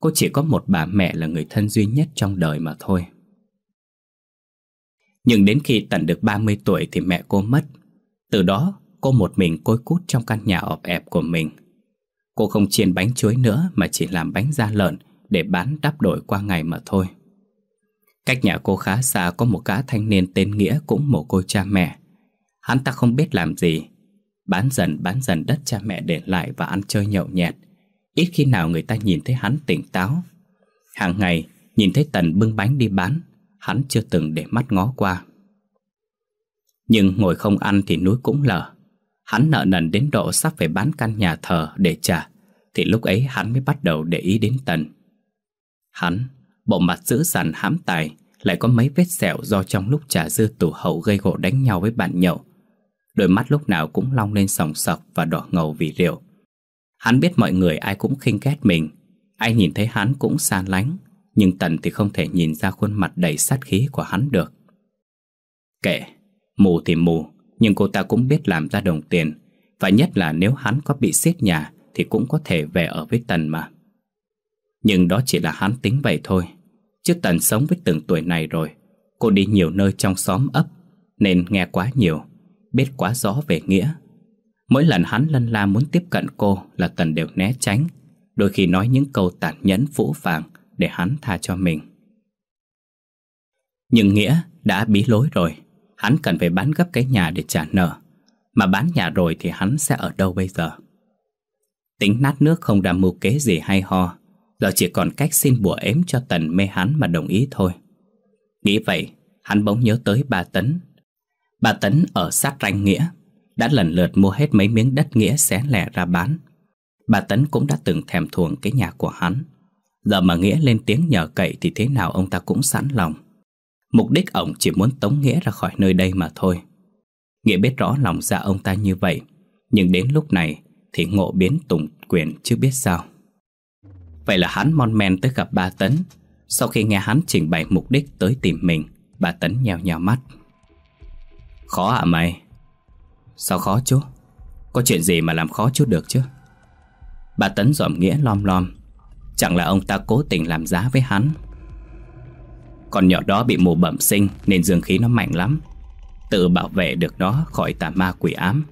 Cô chỉ có một bà mẹ là người thân duy nhất trong đời mà thôi Nhưng đến khi tận được 30 tuổi thì mẹ cô mất Từ đó, cô một mình côi cút trong căn nhà ọp ẹp của mình Cô không chiên bánh chuối nữa mà chỉ làm bánh da lợn để bán đắp đổi qua ngày mà thôi. Cách nhà cô khá xa có một gã thanh niên tên Nghĩa cũng mồ côi cha mẹ. Hắn ta không biết làm gì. Bán dần bán dần đất cha mẹ để lại và ăn chơi nhậu nhẹt. Ít khi nào người ta nhìn thấy hắn tỉnh táo. Hàng ngày, nhìn thấy Tần bưng bánh đi bán, hắn chưa từng để mắt ngó qua. Nhưng ngồi không ăn thì núi cũng lở. Hắn nợ nần đến độ sắp phải bán căn nhà thờ để trả Thì lúc ấy hắn mới bắt đầu để ý đến Tần Hắn, bộ mặt dữ dằn hãm tài Lại có mấy vết sẹo do trong lúc trả dư tủ hậu gây gỗ đánh nhau với bạn nhậu Đôi mắt lúc nào cũng long lên sòng sọc và đỏ ngầu vì rượu. Hắn biết mọi người ai cũng khinh ghét mình. Ai nhìn thấy hắn cũng xa lánh Nhưng Tần thì không thể nhìn ra khuôn mặt đầy sát khí của hắn được. Kệ, mù thì mù nhưng cô ta cũng biết làm ra đồng tiền Và nhất là nếu hắn có bị xiết nhà Thì cũng có thể về ở với Tần mà. Nhưng đó chỉ là hắn tính vậy thôi. Chứ Tần sống với từng tuổi này rồi Cô đi nhiều nơi trong xóm ấp Nên nghe quá nhiều. Biết quá rõ về Nghĩa. Mỗi lần hắn lân la muốn tiếp cận cô Là Tần đều né tránh, Đôi khi nói những câu tàn nhẫn phũ phàng Để hắn tha cho mình. Nhưng Nghĩa đã bí lối rồi, Hắn cần phải bán gấp cái nhà để trả nợ, Mà bán nhà rồi thì hắn sẽ ở đâu bây giờ? Tính nát nước không đàm mưu kế gì hay ho, Giờ chỉ còn cách xin bùa ếm cho Tần mê hắn mà đồng ý thôi. Nghĩ vậy, Hắn bỗng nhớ tới ba Tấn bà Tấn ở sát ranh Nghĩa, Đã lần lượt mua hết mấy miếng đất Nghĩa xé lẻ ra bán. Bà Tấn cũng đã từng thèm thuồng cái nhà của hắn. Giờ mà Nghĩa lên tiếng nhờ cậy Thì thế nào ông ta cũng sẵn lòng. Mục đích ông chỉ muốn tống Nghĩa ra khỏi nơi đây mà thôi. Nghĩa biết rõ lòng dạ ông ta như vậy, Nhưng đến lúc này Thì ngộ biến tùng quyền chưa biết sao. Vậy là hắn mon men tới gặp bà Tấn. Sau khi nghe hắn trình bày mục đích tới tìm mình, Bà Tấn nhèo nhèo mắt. Khó hả mày? Sao khó chú? Có chuyện gì mà làm khó chú được chứ? Bà Tấn dòm Nghĩa lom lom. Chẳng là ông ta cố tình làm giá với hắn. Con nhỏ đó bị mù bẩm sinh Nên dương khí nó mạnh lắm. Tự bảo vệ được nó khỏi tà ma quỷ ám.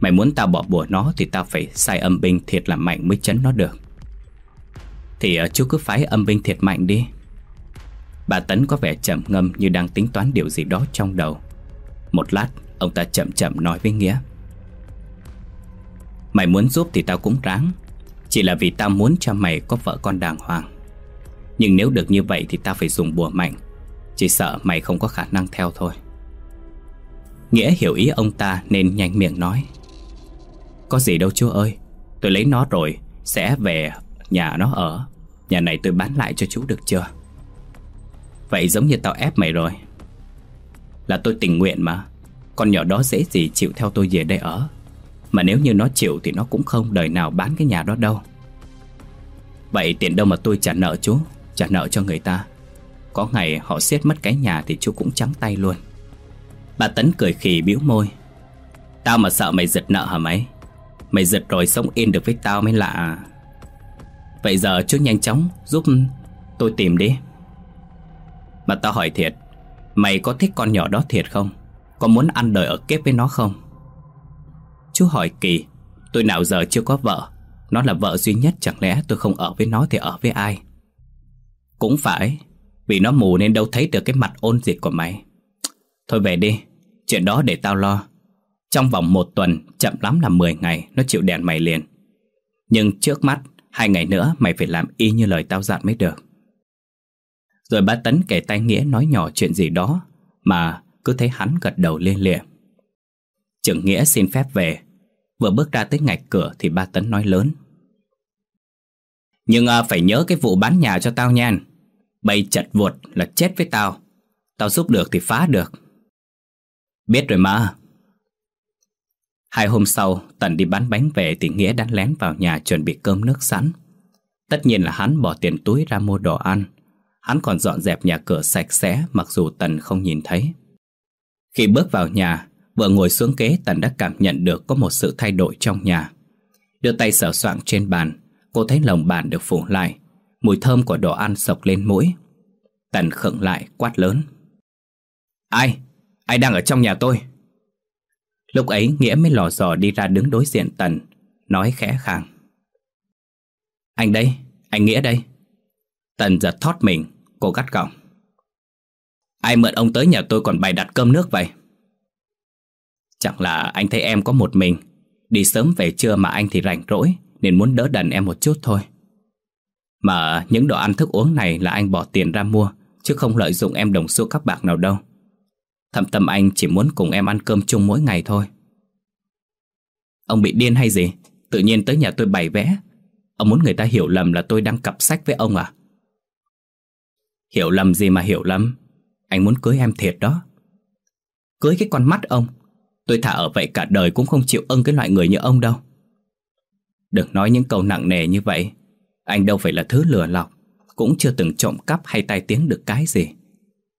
Mày muốn tao bỏ bùa nó Thì tao phải sai âm binh thiệt là mạnh mới chấn nó được. Thì uh, chú cứ phái âm binh thiệt mạnh đi. Bà Tấn có vẻ chậm ngâm Như đang tính toán điều gì đó trong đầu. Một lát, Ông ta chậm chậm nói với Nghĩa. Mày muốn giúp thì tao cũng ráng. Chỉ là vì tao muốn cho mày có vợ con đàng hoàng. Nhưng nếu được như vậy thì tao phải dùng bùa mạnh. Chỉ sợ mày không có khả năng theo thôi. Nghĩa hiểu ý ông ta nên nhanh miệng nói. Có gì đâu chú ơi, Tôi lấy nó rồi, Sẽ về nhà nó ở. Nhà này tôi bán lại cho chú được chưa? Vậy giống như tao ép mày rồi. Là tôi tình nguyện mà. Con nhỏ đó dễ gì chịu theo tôi về đây ở. Mà nếu như nó chịu Thì nó cũng không đời nào bán cái nhà đó đâu. Vậy tiền đâu mà tôi trả nợ chú, trả nợ cho người ta. Có ngày họ siết mất cái nhà thì chú cũng trắng tay luôn. Bà Tấn cười khì bĩu môi. Tao mà sợ mày giật nợ hả mày? Mày giật rồi sống yên được với tao mới lạ à? Vậy giờ chú nhanh chóng giúp tôi tìm đi. Mà tao hỏi thiệt Mày có thích con nhỏ đó thiệt không? Có muốn ăn đời ở kép với nó không? Chú hỏi kỳ, Tôi nào giờ chưa có vợ? Nó là vợ duy nhất, chẳng lẽ tôi không ở với nó thì ở với ai? Cũng phải, Vì nó mù nên đâu thấy được cái mặt ôn dịch của mày. Thôi về đi, Chuyện đó để tao lo. Trong vòng một tuần, Chậm lắm là 10 ngày, Nó chịu đèn mày liền. Nhưng trước mắt, Hai ngày nữa mày phải làm y như lời tao dặn mới được. Rồi bá Tấn kể tay Nghĩa nói nhỏ chuyện gì đó Mà cứ thấy hắn gật đầu liên lịa. Trưởng Nghĩa xin phép về. Vừa bước ra tới ngạch cửa Thì ba Tấn nói lớn. Nhưng à, phải nhớ cái vụ bán nhà cho tao nha Bày chật vuột là chết với tao. Tao giúp được thì phá được. Biết rồi mà. Hai hôm sau Tần đi bán bánh về Thì Nghĩa đã lén vào nhà chuẩn bị cơm nước sẵn. Tất nhiên là hắn bỏ tiền túi ra mua đồ ăn. Hắn còn dọn dẹp nhà cửa sạch sẽ Mặc dù Tần không nhìn thấy. Khi bước vào nhà Vừa ngồi xuống ghế Tần đã cảm nhận được Có một sự thay đổi trong nhà. Đưa tay sờ soạng trên bàn Cô thấy lồng bàn được phủ lại Mùi thơm của đồ ăn sộc lên mũi. Tần khựng lại quát lớn. Ai? Ai đang ở trong nhà tôi? Lúc ấy Nghĩa mới lò dò đi ra đứng đối diện Tần Nói khẽ khàng. Anh đây, anh Nghĩa đây. Tần giật thót mình. Cô gắt gỏng. Ai mượn ông tới nhà tôi còn bày đặt cơm nước vậy? Chẳng là anh thấy em có một mình. Đi sớm về trưa mà anh thì rảnh rỗi, Nên muốn đỡ đần em một chút thôi. Mà những đồ ăn thức uống này là anh bỏ tiền ra mua, Chứ không lợi dụng em đồng xu các bạc nào đâu. Thậm tâm anh chỉ muốn cùng em ăn cơm chung mỗi ngày thôi. Ông bị điên hay gì? Tự nhiên tới nhà tôi bày vẽ. Ông muốn người ta hiểu lầm là tôi đang cặp sách với ông à? Hiểu lầm gì mà hiểu lầm? Anh muốn cưới em thiệt đó. Cưới cái con mắt ông. Tôi thả ở vậy cả đời cũng không chịu ưng cái loại người như ông đâu. Đừng nói những câu nặng nề như vậy. Anh đâu phải là thứ lừa lọc, Cũng chưa từng trộm cắp hay tai tiếng được cái gì.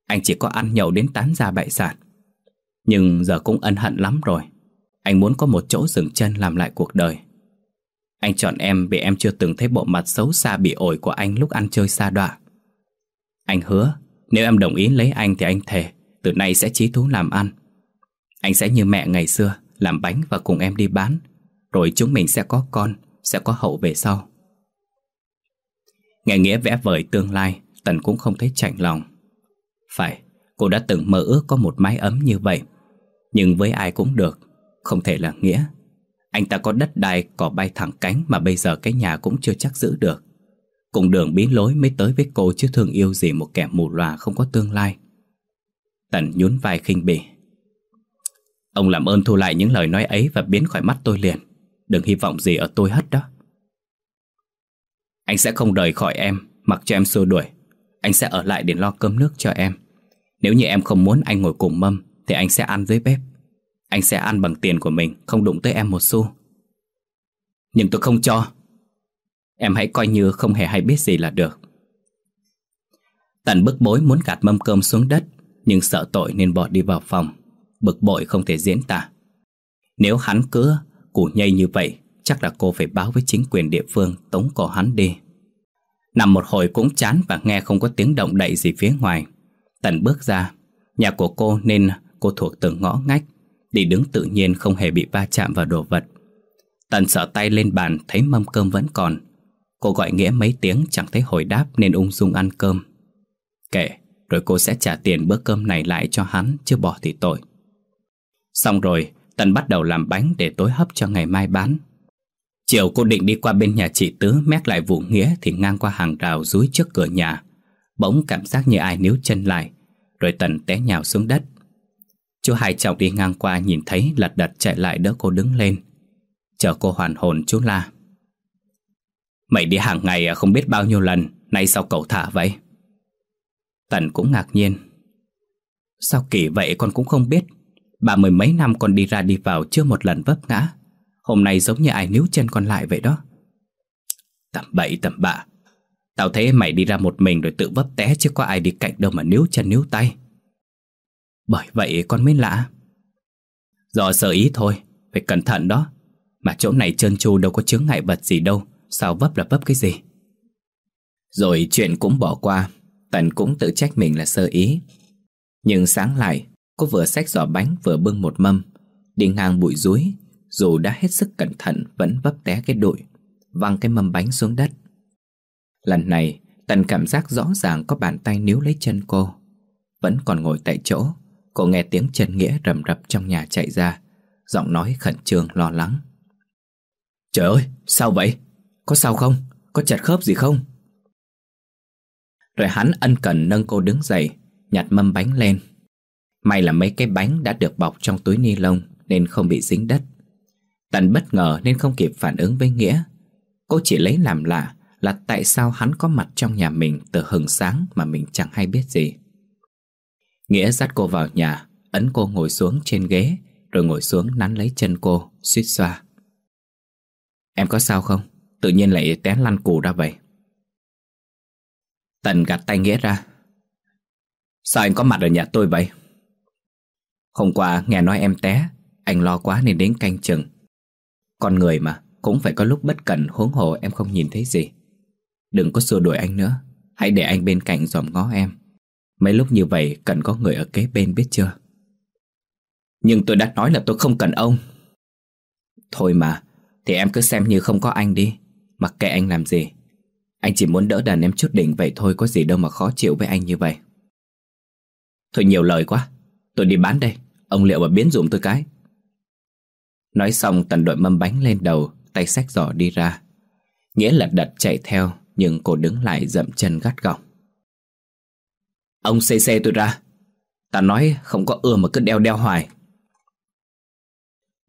Anh chỉ có ăn nhậu đến tán ra bại sản. Nhưng giờ cũng ân hận lắm rồi. Anh muốn có một chỗ dừng chân làm lại cuộc đời. Anh chọn em vì em chưa từng thấy bộ mặt xấu xa bị ổi của anh lúc ăn chơi xa đọa. Anh hứa Nếu em đồng ý lấy anh thì anh thề Từ nay sẽ trí thú làm ăn. Anh sẽ như mẹ ngày xưa Làm bánh và cùng em đi bán Rồi chúng mình sẽ có con Sẽ có hậu về sau. Nghe Nghĩa vẽ vời tương lai Tần cũng không thấy chạnh lòng. Phải, cô đã từng mơ ước có một mái ấm như vậy Nhưng với ai cũng được Không thể là Nghĩa. Anh ta có đất đai cỏ bay thẳng cánh Mà bây giờ cái nhà cũng chưa chắc giữ được. Cùng đường biến lối mới tới với cô Chứ thương yêu gì một kẻ mù lòa không có tương lai. Tần nhún vai khinh bỉ. Ông làm ơn thu lại những lời nói ấy Và biến khỏi mắt tôi liền. Đừng hy vọng gì ở tôi hết đó. Anh sẽ không rời khỏi em, Mặc cho em xua đuổi. Anh sẽ ở lại để lo cơm nước cho em. Nếu như em không muốn anh ngồi cùng mâm, Thì anh sẽ ăn dưới bếp. Anh sẽ ăn bằng tiền của mình, Không đụng tới em một xu. Nhưng tôi không cho. Em hãy coi như không hề hay biết gì là được. Tần bức bối muốn gạt mâm cơm xuống đất, Nhưng sợ tội nên bỏ đi vào phòng. Bực bội không thể diễn tả. Nếu hắn cứ củ nhây như vậy, Chắc là cô phải báo với chính quyền địa phương Tống cổ hắn đi. Nằm một hồi cũng chán và nghe không có tiếng động đậy gì phía ngoài. Tần bước ra. Nhà của cô nên cô thuộc từng ngõ ngách, Đi đứng tự nhiên không hề bị va chạm vào đồ vật. Tần sợ tay lên bàn, thấy mâm cơm vẫn còn. Cô gọi Nghĩa mấy tiếng chẳng thấy hồi đáp nên ung dung ăn cơm. Kệ, rồi cô sẽ trả tiền bữa cơm này lại cho hắn chứ bỏ thì tội. Xong rồi, Tần bắt đầu làm bánh để tối hấp cho ngày mai bán. Chiều cô định đi qua bên nhà chị Tứ mét lại vụ Nghĩa thì ngang qua hàng rào rúi trước cửa nhà. Bỗng cảm giác như ai níu chân lại Rồi Tần té nhào xuống đất. Chú Hai Trọng đi ngang qua nhìn thấy lật đật chạy lại đỡ cô đứng lên. Chờ cô hoàn hồn chú la. Mày đi hàng ngày à, không biết bao nhiêu lần Nay sao cậu thả vậy? Tần cũng ngạc nhiên. Sao kỳ vậy con cũng không biết. Bà mười mấy năm con đi ra đi vào Chưa một lần vấp ngã. Hôm nay giống như ai níu chân con lại vậy đó. Tầm bậy tầm bạ. Tao thấy mày đi ra một mình rồi tự vấp té Chứ có ai đi cạnh đâu mà níu chân níu tay. Bởi vậy con mới lạ. Do sợ ý thôi Phải cẩn thận đó. Mà chỗ này trơn tru đâu có chướng ngại vật gì đâu. Sao vấp là vấp cái gì? Rồi chuyện cũng bỏ qua. Tần cũng tự trách mình là sơ ý. Nhưng sáng lại Cô vừa xách giỏ bánh vừa bưng một mâm. Đi ngang bụi rúi Dù đã hết sức cẩn thận Vẫn vấp té cái đụi Văng cái mâm bánh xuống đất. Lần này Tần cảm giác rõ ràng có bàn tay níu lấy chân cô. Vẫn còn ngồi tại chỗ Cô nghe tiếng chân nghĩa rầm rập trong nhà chạy ra Giọng nói khẩn trương lo lắng. Trời ơi, sao vậy? Có sao không? Có chặt khớp gì không? Rồi hắn ân cần nâng cô đứng dậy, Nhặt mâm bánh lên May là mấy cái bánh đã được bọc trong túi ni lông Nên không bị dính đất Tần bất ngờ nên không kịp phản ứng với Nghĩa Cô chỉ lấy làm lạ Là tại sao hắn có mặt trong nhà mình Từ hừng sáng mà mình chẳng hay biết gì Nghĩa dắt cô vào nhà, Ấn cô ngồi xuống trên ghế, Rồi ngồi xuống nắn lấy chân cô, suýt xoa Em có sao không? Tự nhiên lại té lăn cù ra vậy. Tần gạt tay Nghĩa ra. Sao anh có mặt ở nhà tôi vậy? Hôm qua nghe nói em té, Anh lo quá nên đến canh chừng. Con người mà, Cũng phải có lúc bất cẩn, huống hồ em không nhìn thấy gì. Đừng có xua đuổi anh nữa, Hãy để anh bên cạnh dòm ngó em. Mấy lúc như vậy, cần có người ở kế bên biết chưa? Nhưng tôi đã nói là tôi không cần ông. Thôi mà, Thì em cứ xem như không có anh đi. Mặc kệ anh làm gì, Anh chỉ muốn đỡ đàn em chút đỉnh vậy thôi, Có gì đâu mà khó chịu với anh như vậy. Thôi nhiều lời quá, Tôi đi bán đây, Ông liệu mà biến dụng tôi cái. Nói xong, tần đội mâm bánh lên đầu, Tay xách giỏ đi ra. Nghĩa lật đật chạy theo, Nhưng cô đứng lại dậm chân gắt gỏng. Ông xê xê tôi ra, Ta nói không có ưa mà cứ đeo đeo hoài.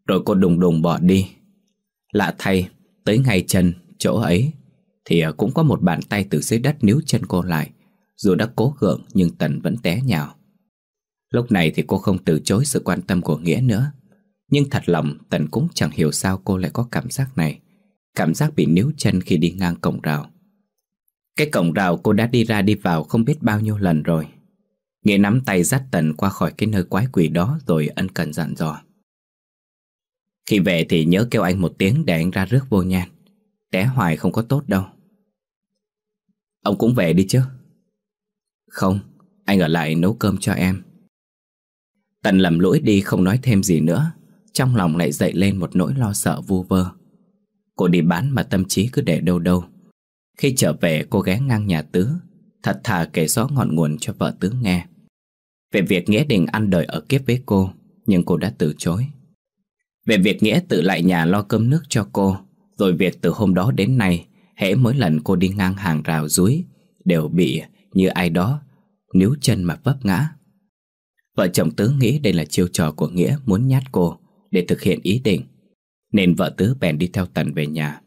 Rồi cô đùng đùng bỏ đi. Lạ thay, Tới ngay chân chỗ ấy, Thì à, cũng có một bàn tay từ dưới đất níu chân cô lại. Dù đã cố gượng, nhưng Tần vẫn té nhào. Lúc này thì cô không từ chối sự quan tâm của Nghĩa nữa. Nhưng thật lòng, Tần cũng chẳng hiểu sao cô lại có cảm giác này. Cảm giác bị níu chân khi đi ngang cổng rào. Cái cổng rào cô đã đi ra đi vào không biết bao nhiêu lần rồi. Nghĩa nắm tay dắt Tần qua khỏi cái nơi quái quỷ đó rồi ân cần dặn dò. Khi về thì nhớ kêu anh một tiếng để anh ra rước vô nhan Té hoài không có tốt đâu. Ông cũng về đi chứ. Không, anh ở lại nấu cơm cho em. Tần lầm lỗi đi không nói thêm gì nữa. Trong lòng lại dậy lên một nỗi lo sợ vu vơ. Cô đi bán mà tâm trí cứ để đâu đâu. Khi trở về cô ghé ngang nhà Tứ Thật thà kể rõ ngọn nguồn cho vợ Tứ nghe. Về việc Nghĩa định ăn đời ở kiếp với cô Nhưng cô đã từ chối. Về việc Nghĩa tự lại nhà lo cơm nước cho cô rồi việc từ hôm đó đến nay, Hễ mỗi lần cô đi ngang hàng rào dưới, Đều bị như ai đó Níu chân mà vấp ngã Vợ chồng Tứ nghĩ đây là chiêu trò của Nghĩa muốn nhát cô để thực hiện ý định. Nên vợ Tứ bèn đi theo Tần về nhà.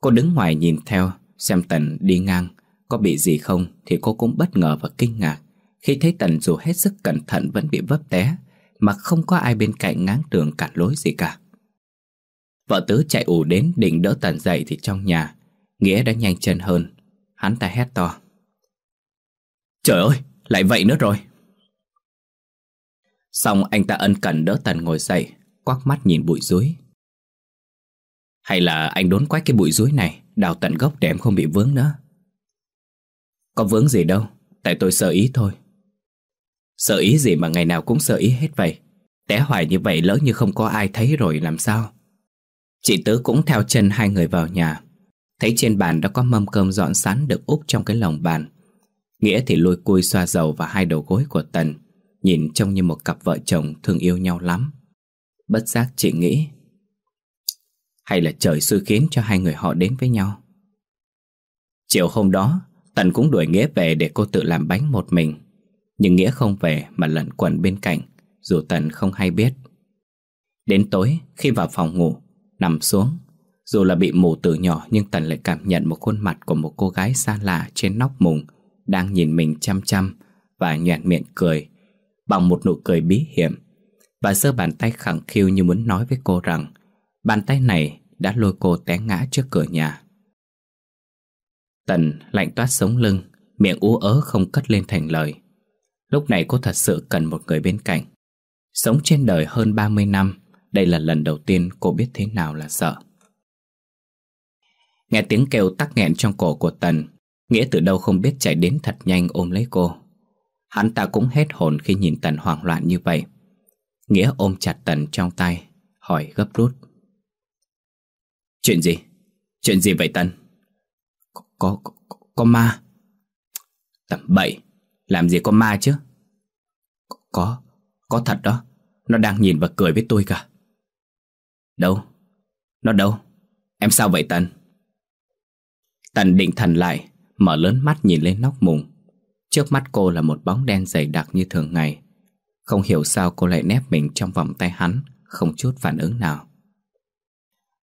Cô đứng ngoài nhìn theo, xem Tần đi ngang, có bị gì không thì cô cũng bất ngờ và kinh ngạc khi thấy Tần dù hết sức cẩn thận vẫn bị vấp té, mà không có ai bên cạnh ngáng đường cản lối gì cả. Vợ Tứ chạy ù đến định đỡ Tần dậy thì trong nhà Nghĩa đã nhanh chân hơn. Hắn ta hét to. Trời ơi, lại vậy nữa rồi. Xong anh ta ân cần đỡ Tần ngồi dậy Quắc mắt nhìn bụi rúi. Hay là anh đốn quách cái bụi rúi này Đào tận gốc để em không bị vướng nữa? Có vướng gì đâu Tại tôi sợ ý thôi. Sợ ý gì mà ngày nào cũng sợ ý hết vậy? Té hoài như vậy lỡ như không có ai thấy rồi làm sao? Chị Tứ cũng theo chân hai người vào nhà. Thấy trên bàn đã có mâm cơm dọn sẵn được úp trong cái lồng bàn. Nghĩa thì lôi cui xoa dầu vào hai đầu gối của Tần, Nhìn trông như một cặp vợ chồng thương yêu nhau lắm. Bất giác chị nghĩ, Hay là trời xui khiến cho hai người họ đến với nhau. Chiều hôm đó, Tần cũng đuổi Nghĩa về để cô tự làm bánh một mình. Nhưng Nghĩa không về mà lẩn quẩn bên cạnh, Dù Tần không hay biết. Đến tối, khi vào phòng ngủ Nằm xuống Dù là bị mù từ nhỏ Nhưng Tần lại cảm nhận một khuôn mặt của một cô gái xa lạ trên nóc mùng Đang nhìn mình chăm chăm Và nhoẹn miệng cười bằng một nụ cười bí hiểm và giơ bàn tay khẳng khiu như muốn nói với cô rằng bàn tay này đã lôi cô té ngã trước cửa nhà. Tần lạnh toát sống lưng, miệng ú ớ không cất lên thành lời. Lúc này cô thật sự cần một người bên cạnh. Sống trên đời hơn 30 năm, đây là lần đầu tiên cô biết thế nào là sợ. Nghe tiếng kêu tắc nghẹn trong cổ của Tần, Nghĩa từ đâu không biết chạy đến thật nhanh ôm lấy cô. Hắn ta cũng hết hồn khi nhìn Tần hoảng loạn như vậy Nghĩa ôm chặt Tần trong tay Hỏi gấp rút Chuyện gì? Chuyện gì vậy Tần? Có, có, có, có ma Tầm bậy Làm gì có ma chứ Có, có thật đó Nó đang nhìn và cười với tôi cả Đâu? Nó đâu? Em sao vậy, Tần? Tần định thần lại, Mở lớn mắt nhìn lên nóc mùng Trước mắt cô là một bóng đen dày đặc như thường ngày Không hiểu sao cô lại nép mình trong vòng tay hắn, Không chút phản ứng nào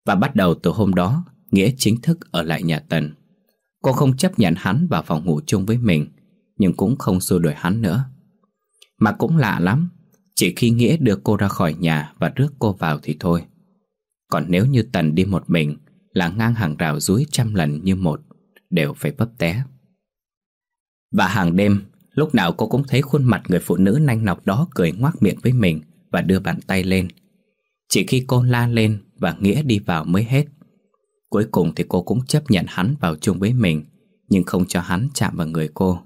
Và bắt đầu từ hôm đó, Nghĩa chính thức ở lại nhà Tần Cô không chấp nhận hắn vào phòng ngủ chung với mình, Nhưng cũng không xua đuổi hắn nữa Mà cũng lạ lắm, Chỉ khi Nghĩa đưa cô ra khỏi nhà Và rước cô vào thì thôi còn nếu như Tần đi một mình Là ngang hàng rào rúi trăm lần như một Đều phải bấp té Và hàng đêm Lúc nào cô cũng thấy khuôn mặt người phụ nữ nanh nọc đó cười ngoác miệng với mình và đưa bàn tay lên. Chỉ khi cô la lên và Nghĩa đi vào mới hết. Cuối cùng thì cô cũng chấp nhận hắn vào chung với mình, nhưng không cho hắn chạm vào người cô.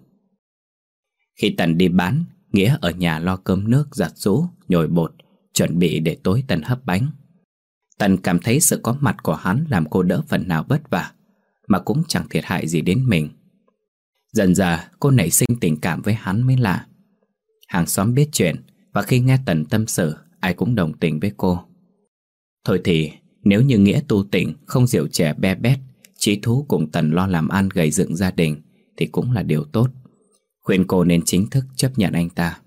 Khi Tần đi bán, Nghĩa ở nhà lo cơm nước, giặt rũ, nhồi bột, chuẩn bị để tối Tần hấp bánh. Tần cảm thấy sự có mặt của hắn làm cô đỡ phần nào vất vả, mà cũng chẳng thiệt hại gì đến mình. Dần dà cô nảy sinh tình cảm với hắn mới lạ. Hàng xóm biết chuyện Và khi nghe Tần tâm sự Ai cũng đồng tình với cô. Thôi thì nếu như Nghĩa tu tỉnh Không rượu trẻ be bét Chí thú cùng Tần lo làm ăn gầy dựng gia đình Thì cũng là điều tốt. Khuyên cô nên chính thức chấp nhận anh ta.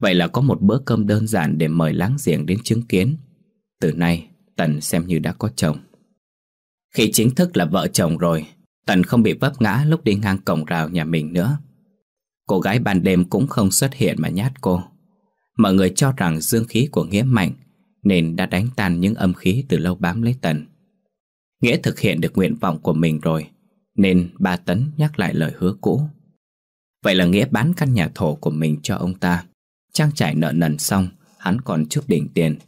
Vậy là có một bữa cơm đơn giản Để mời láng giềng đến chứng kiến. Từ nay, Tần xem như đã có chồng. Khi chính thức là vợ chồng rồi, Tần không bị vấp ngã lúc đi ngang cổng rào nhà mình nữa. Cô gái ban đêm cũng không xuất hiện mà nhát cô. Mọi người cho rằng dương khí của Nghĩa mạnh, Nên đã đánh tan những âm khí từ lâu bám lấy Tần. Nghĩa thực hiện được nguyện vọng của mình rồi, Nên ba Tấn nhắc lại lời hứa cũ. Vậy là Nghĩa bán căn nhà thổ của mình cho ông ta. Trang trải nợ nần xong, Hắn còn chút đỉnh tiền.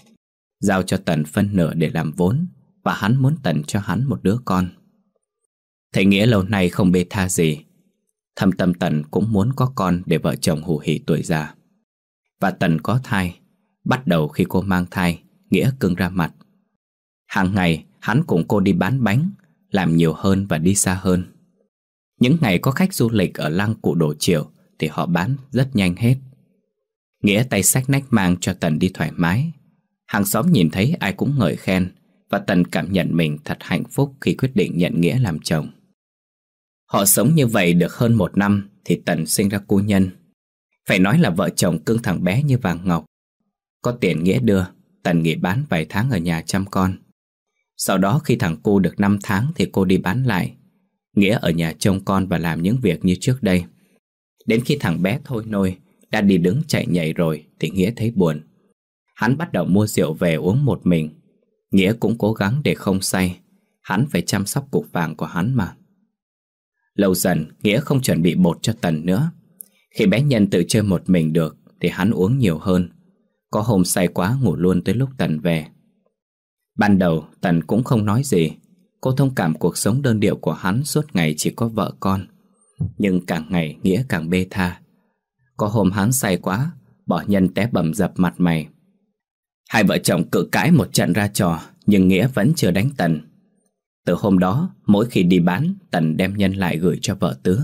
Giao cho Tần phân nửa để làm vốn, Và hắn muốn Tần cho hắn một đứa con. Thầy Nghĩa lâu nay không bê tha gì. Thâm tâm Tần cũng muốn có con Để vợ chồng hủ hỉ tuổi già. Và Tần có thai, Bắt đầu khi cô mang thai, Nghĩa cưng ra mặt. Hàng ngày, hắn cùng cô đi bán bánh, Làm nhiều hơn và đi xa hơn. Những ngày có khách du lịch Ở lăng cụ đồ chiều Thì họ bán rất nhanh hết. Nghĩa tay sách nách mang cho Tần đi thoải mái Hàng xóm nhìn thấy ai cũng ngợi khen Và Tần cảm nhận mình thật hạnh phúc Khi quyết định nhận Nghĩa làm chồng. Họ sống như vậy được hơn một năm Thì Tần sinh ra cô nhân. Phải nói là vợ chồng cưng thằng bé như vàng ngọc. Có tiền nghĩa đưa, Tần nghỉ bán vài tháng ở nhà chăm con. Sau đó khi thằng cô được 5 tháng Thì cô đi bán lại. Nghĩa ở nhà trông con và làm những việc như trước đây. Đến khi thằng bé thôi nôi, Đã đi đứng chạy nhảy rồi Thì Nghĩa thấy buồn. Hắn bắt đầu mua rượu về uống một mình. Nghĩa cũng cố gắng để không say. Hắn phải chăm sóc cục vàng của hắn mà. Lâu dần, Nghĩa không chuẩn bị bột cho Tần nữa. Khi bé Nhân tự chơi một mình được, Thì hắn uống nhiều hơn. Có hôm say quá ngủ luôn tới lúc Tần về. Ban đầu, Tần cũng không nói gì. Cô thông cảm cuộc sống đơn điệu của hắn Suốt ngày chỉ có vợ con. Nhưng càng ngày, Nghĩa càng bê tha. Có hôm hắn say quá, Bỏ Nhân té bầm dập mặt mày. Hai vợ chồng cự cãi một trận ra trò Nhưng Nghĩa vẫn chưa đánh Tần từ hôm đó, mỗi khi đi bán, Tần đem nhân lại gửi cho vợ tứ.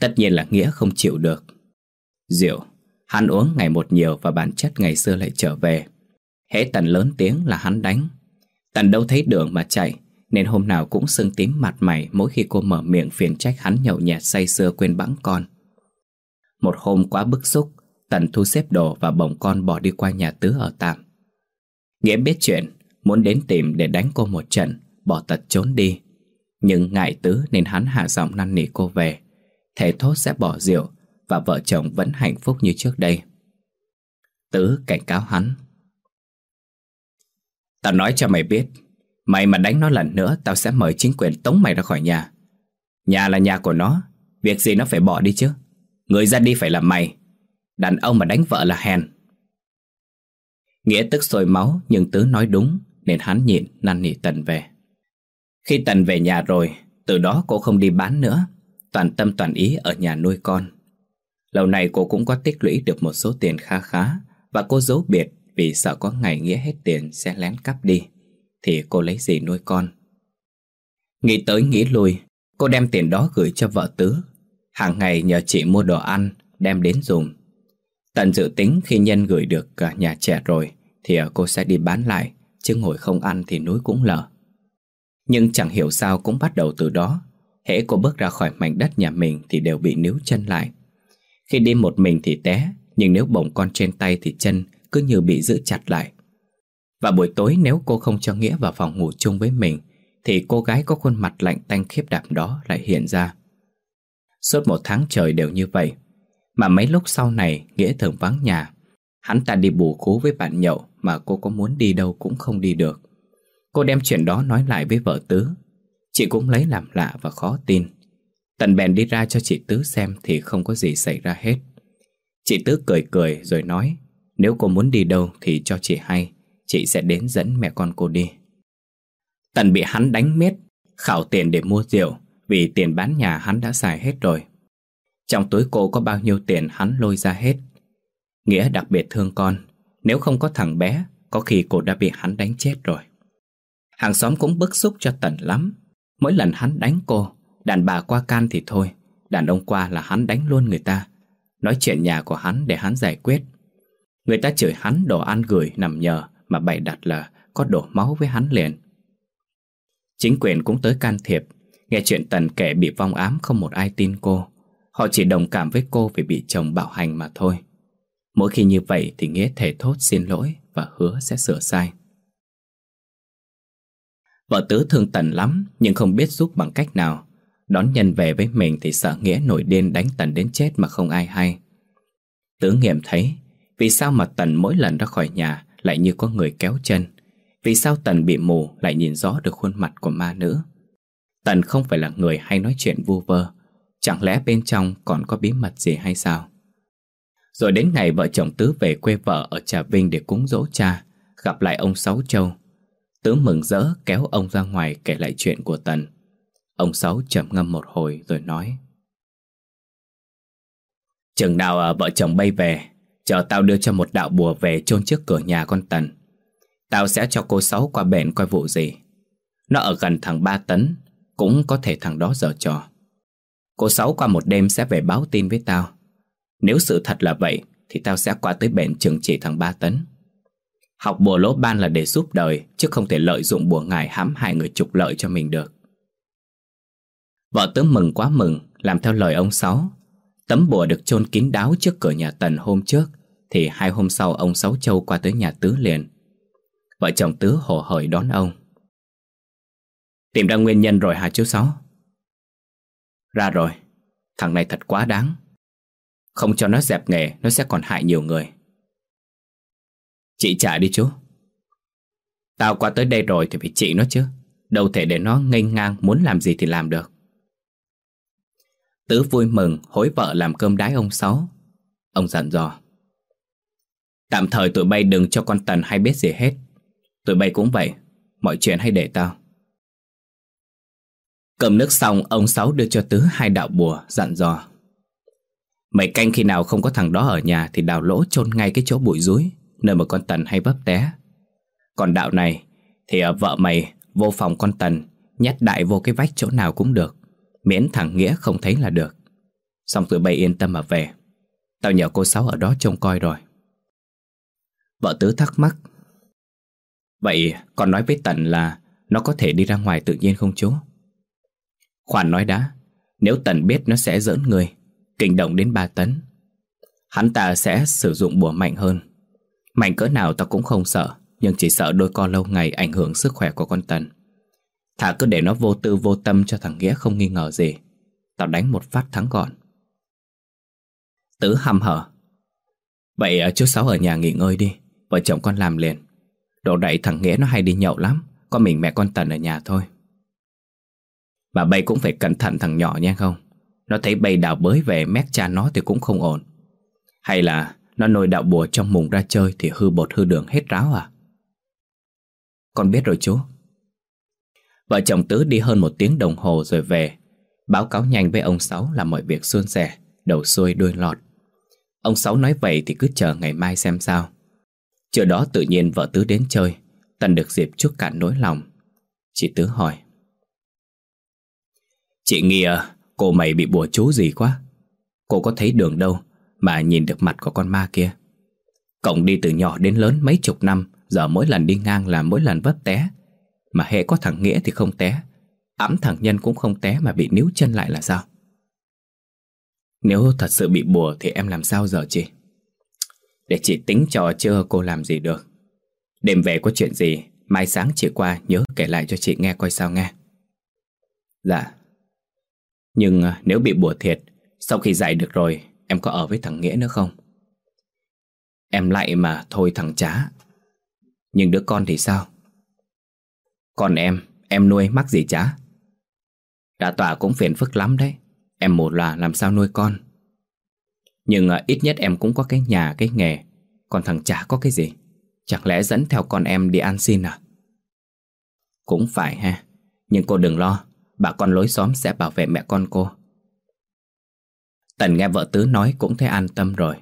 Tất nhiên là Nghĩa không chịu được. Rượu, hắn uống ngày một nhiều và bản chất ngày xưa lại trở về. Hễ Tần lớn tiếng là hắn đánh. Tần đâu thấy đường mà chạy, nên hôm nào cũng sưng tím mặt mày mỗi khi cô mở miệng phiền trách hắn nhậu nhẹt say sưa quên bẵng con. Một hôm quá bức xúc, Tần thu xếp đồ và bồng con bỏ đi qua nhà tứ ở tạm. Nghĩa biết chuyện, muốn đến tìm để đánh cô một trận, bỏ tật trốn đi. Nhưng ngại tứ nên hắn hạ giọng năn nỉ cô về. Thề thốt sẽ bỏ rượu và vợ chồng vẫn hạnh phúc như trước đây. Tứ cảnh cáo hắn. Tao nói cho mày biết, mày mà đánh nó lần nữa tao sẽ mời chính quyền tống mày ra khỏi nhà. Nhà là nhà của nó, việc gì nó phải bỏ đi chứ. Người ra đi phải là mày. Đàn ông mà đánh vợ là hèn. Nghĩa tức sôi máu nhưng Tứ nói đúng nên hắn nhịn năn nỉ Tần về. Khi Tần về nhà rồi, từ đó cô không đi bán nữa, toàn tâm toàn ý ở nhà nuôi con. Lâu này cô cũng có tích lũy được một số tiền khá khá và cô giấu biệt vì sợ có ngày nghĩa hết tiền sẽ lén cắp đi. Thì cô lấy gì nuôi con? Nghĩ tới nghĩ lui, cô đem tiền đó gửi cho vợ Tứ. Hàng ngày nhờ chị mua đồ ăn, đem đến dùng. Tần dự tính khi Nhân gửi được nhà trẻ rồi thì cô sẽ đi bán lại, chứ ngồi không ăn thì núi cũng lở. Nhưng chẳng hiểu sao cũng bắt đầu từ đó Hễ cô bước ra khỏi mảnh đất nhà mình Thì đều bị níu chân lại. Khi đi một mình thì té Nhưng nếu bồng con trên tay thì chân Cứ như bị giữ chặt lại. Và buổi tối nếu cô không cho Nghĩa vào phòng ngủ chung với mình Thì cô gái có khuôn mặt lạnh tanh khiếp đảm đó lại hiện ra. Suốt một tháng trời đều như vậy mà mấy lúc sau này, Nghĩa thường vắng nhà. Hắn ta đi bù cố với bạn nhậu Mà cô có muốn đi đâu cũng không đi được. Cô đem chuyện đó nói lại với vợ Tứ. Chị cũng lấy làm lạ và khó tin. Tần bèn đi ra cho chị Tứ xem thì không có gì xảy ra hết. Chị Tứ cười cười rồi nói, nếu cô muốn đi đâu thì cho chị hay, Chị sẽ đến dẫn mẹ con cô đi. Tần bị hắn đánh miết, Khảo tiền để mua rượu, Vì tiền bán nhà hắn đã xài hết rồi. Trong túi cô có bao nhiêu tiền hắn lôi ra hết? Nghĩa đặc biệt thương con, Nếu không có thằng bé, Có khi cô đã bị hắn đánh chết rồi. Hàng xóm cũng bức xúc cho Tần lắm. Mỗi lần hắn đánh cô, Đàn bà qua can thì thôi, Đàn ông qua là hắn đánh luôn người ta. Nói chuyện nhà của hắn để hắn giải quyết. Người ta chửi hắn đồ ăn gửi nằm nhờ, Mà bày đặt là có đổ máu với hắn liền. Chính quyền cũng tới can thiệp. Nghe chuyện Tần kể bị vong ám không một ai tin cô. Họ chỉ đồng cảm với cô vì bị chồng bạo hành mà thôi. Mỗi khi như vậy thì Nghĩa thể thốt xin lỗi và hứa sẽ sửa sai. Vợ tứ thương Tần lắm nhưng không biết giúp bằng cách nào. Đón nhân về với mình thì sợ Nghĩa nổi điên đánh Tần đến chết mà không ai hay. Tứ nghiệm thấy, vì sao mà Tần mỗi lần ra khỏi nhà Lại như có người kéo chân? Vì sao Tần bị mù lại nhìn rõ được khuôn mặt của ma nữ? Tần không phải là người hay nói chuyện vu vơ Chẳng lẽ bên trong còn có bí mật gì hay sao? Rồi đến ngày vợ chồng Tứ về quê vợ ở Trà Vinh để cúng dỗ cha, Gặp lại ông Sáu Châu. Tứ mừng rỡ kéo ông ra ngoài kể lại chuyện của Tần. Ông Sáu trầm ngâm một hồi rồi nói, Chừng nào à, vợ chồng bay về, Chờ tao đưa cho một đạo bùa về chôn trước cửa nhà con Tần. Tao sẽ cho cô Sáu qua bển coi vụ gì. Nó ở gần thằng Ba Tấn, Cũng có thể thằng đó dở trò. Cô Sáu qua một đêm sẽ về báo tin với tao. Nếu sự thật là vậy, Thì tao sẽ qua tới bển trường trị thằng Ba Tấn. Học bùa lỗ ban là để giúp đời, Chứ không thể lợi dụng bùa ngài hãm hại người trục lợi cho mình được. Vợ tớ mừng quá mừng, Làm theo lời ông Sáu. Tấm bùa được chôn kín đáo trước cửa nhà Tần hôm trước, thì hai hôm sau ông Sáu Châu qua tới nhà Tứ liền. Vợ chồng Tứ hồ hởi đón ông. Tìm ra nguyên nhân rồi hả chú Sáu? Ra rồi, Thằng này thật quá đáng. Không cho nó dẹp nghề, Nó sẽ còn hại nhiều người. Chị trả đi chú. Tao qua tới đây rồi thì phải trị nó chứ. Đâu thể để nó ngây ngang, Muốn làm gì thì làm được. Tứ vui mừng, hối vợ làm cơm đái ông Sáu. Ông dặn dò. Tạm thời tụi bay đừng cho con Tần hay biết gì hết. Tụi bay cũng vậy, Mọi chuyện hay để tao. Cầm nước xong, Ông Sáu đưa cho Tứ hai đạo bùa, Dặn dò. Mày canh khi nào không có thằng đó ở nhà Thì đào lỗ chôn ngay cái chỗ bụi rúi, Nơi mà con Tần hay vấp té. Còn đạo này Thì ở vợ mày vô phòng con Tần, Nhét đại vô cái vách chỗ nào cũng được, Miễn thằng Nghĩa không thấy là được. Xong tụi bay yên tâm mà về. Tao nhờ cô Sáu ở đó trông coi rồi. Vợ tứ thắc mắc, Vậy con nói với Tần là Nó có thể đi ra ngoài tự nhiên không chú? Khoản nói đã, Nếu Tần biết nó sẽ giỡn người, Kinh động đến 3 tấn, Hắn ta sẽ sử dụng bùa mạnh hơn. Mạnh cỡ nào tao cũng không sợ, Nhưng chỉ sợ đôi co lâu ngày ảnh hưởng sức khỏe của con Tần. Thả cứ để nó vô tư vô tâm cho thằng Nghĩa không nghi ngờ gì. Tao đánh một phát thắng gọn. Tứ hăm hở. Vậy à, chú Sáu ở nhà nghỉ ngơi đi, Vợ chồng con làm liền. Đồ đẩy thằng Nghĩa nó hay đi nhậu lắm, Có mình mẹ con Tần ở nhà thôi. Bà bay cũng phải cẩn thận thằng nhỏ nha không? Nó thấy bay đào bới về, mét cha nó thì cũng không ổn. Hay là nó nồi đạo bùa trong mùng ra chơi Thì hư bột hư đường hết ráo à? Con biết rồi chú. Vợ chồng Tứ đi hơn một tiếng đồng hồ rồi về. Báo cáo nhanh với ông Sáu là mọi việc suôn sẻ, Đầu xuôi đuôi lọt. Ông Sáu nói vậy thì cứ chờ ngày mai xem sao. Chiều đó tự nhiên vợ Tứ đến chơi, Tần được dịp chút cạn nỗi lòng. Chị Tứ hỏi Chị nghi à Cô mày bị bùa chú gì quá? Cô có thấy đường đâu Mà nhìn được mặt của con ma kia? Cộng đi từ nhỏ đến lớn mấy chục năm, Giờ mỗi lần đi ngang là mỗi lần vấp té. Mà hệ có thằng Nghĩa thì không té. Ẵm thằng Nhân cũng không té Mà bị níu chân lại là sao? Nếu thật sự bị bùa Thì em làm sao giờ chị? Để chị tính trò chưa cô làm gì được. Đêm về có chuyện gì, Mai sáng chị qua nhớ kể lại cho chị nghe coi sao nghe. Dạ. Nhưng à, nếu bị bùa thiệt Sau khi dạy được rồi Em có ở với thằng Nghĩa nữa không? Em lại mà thôi thằng trá. Nhưng đứa con thì sao? Còn em Em nuôi mắc gì chả? Đã tỏa cũng phiền phức lắm đấy. Em một là làm sao nuôi con? Nhưng à, ít nhất em cũng có cái nhà, cái nghề. Còn thằng chả có cái gì? Chẳng lẽ dẫn theo con em đi ăn xin à? Cũng phải ha. Nhưng cô đừng lo. Bà con lối xóm sẽ bảo vệ mẹ con cô. Tần nghe vợ Tứ nói cũng thấy an tâm rồi.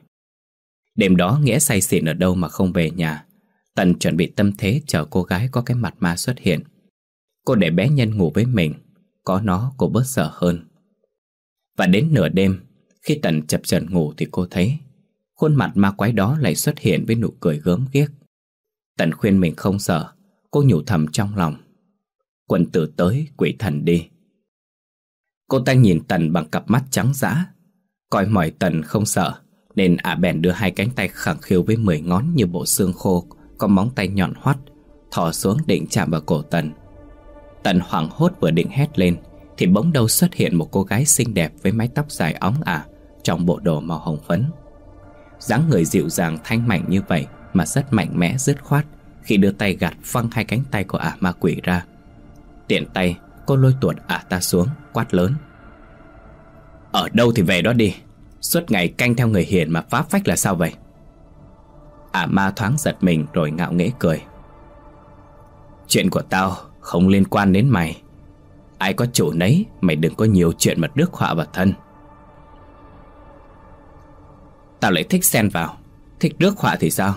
Đêm đó Nghĩa say xỉn ở đâu mà không về nhà. Tần chuẩn bị tâm thế chờ cô gái có cái mặt ma xuất hiện. Cô để bé Nhân ngủ với mình, Có nó cô bớt sợ hơn. Và đến nửa đêm, Khi Tần chập chờn ngủ thì cô thấy Khuôn mặt ma quái đó lại xuất hiện với nụ cười gớm ghiếc. Tần khuyên mình không sợ, Cô nhủ thầm trong lòng. Quần tử tới quỷ thần đi. Cô ta nhìn Tần bằng cặp mắt trắng dã. Coi mỏi Tần không sợ, Nên ả bèn đưa hai cánh tay khẳng khiu với mười ngón như bộ xương khô, Có móng tay nhọn hoắt, Thò xuống định chạm vào cổ Tần. Tần hoảng hốt vừa định hét lên, Thì bỗng đâu xuất hiện một cô gái xinh đẹp Với mái tóc dài óng ả, Trong bộ đồ màu hồng phấn. dáng người dịu dàng, thanh mảnh như vậy Mà rất mạnh mẽ, dứt khoát Khi đưa tay gạt phăng hai cánh tay của ả ma quỷ ra. Tiện tay, cô lôi tuột ả ta xuống, Quát lớn. Ở đâu thì về đó đi, Suốt ngày canh theo người hiền mà phá phách là sao vậy? Ả ma thoáng giật mình rồi ngạo nghễ cười. Chuyện của tao không liên quan đến mày. Ai có chủ nấy, Mày đừng có nhiều chuyện mà rước họa vào thân. Tao lại thích xen vào, Thích rước họa thì sao?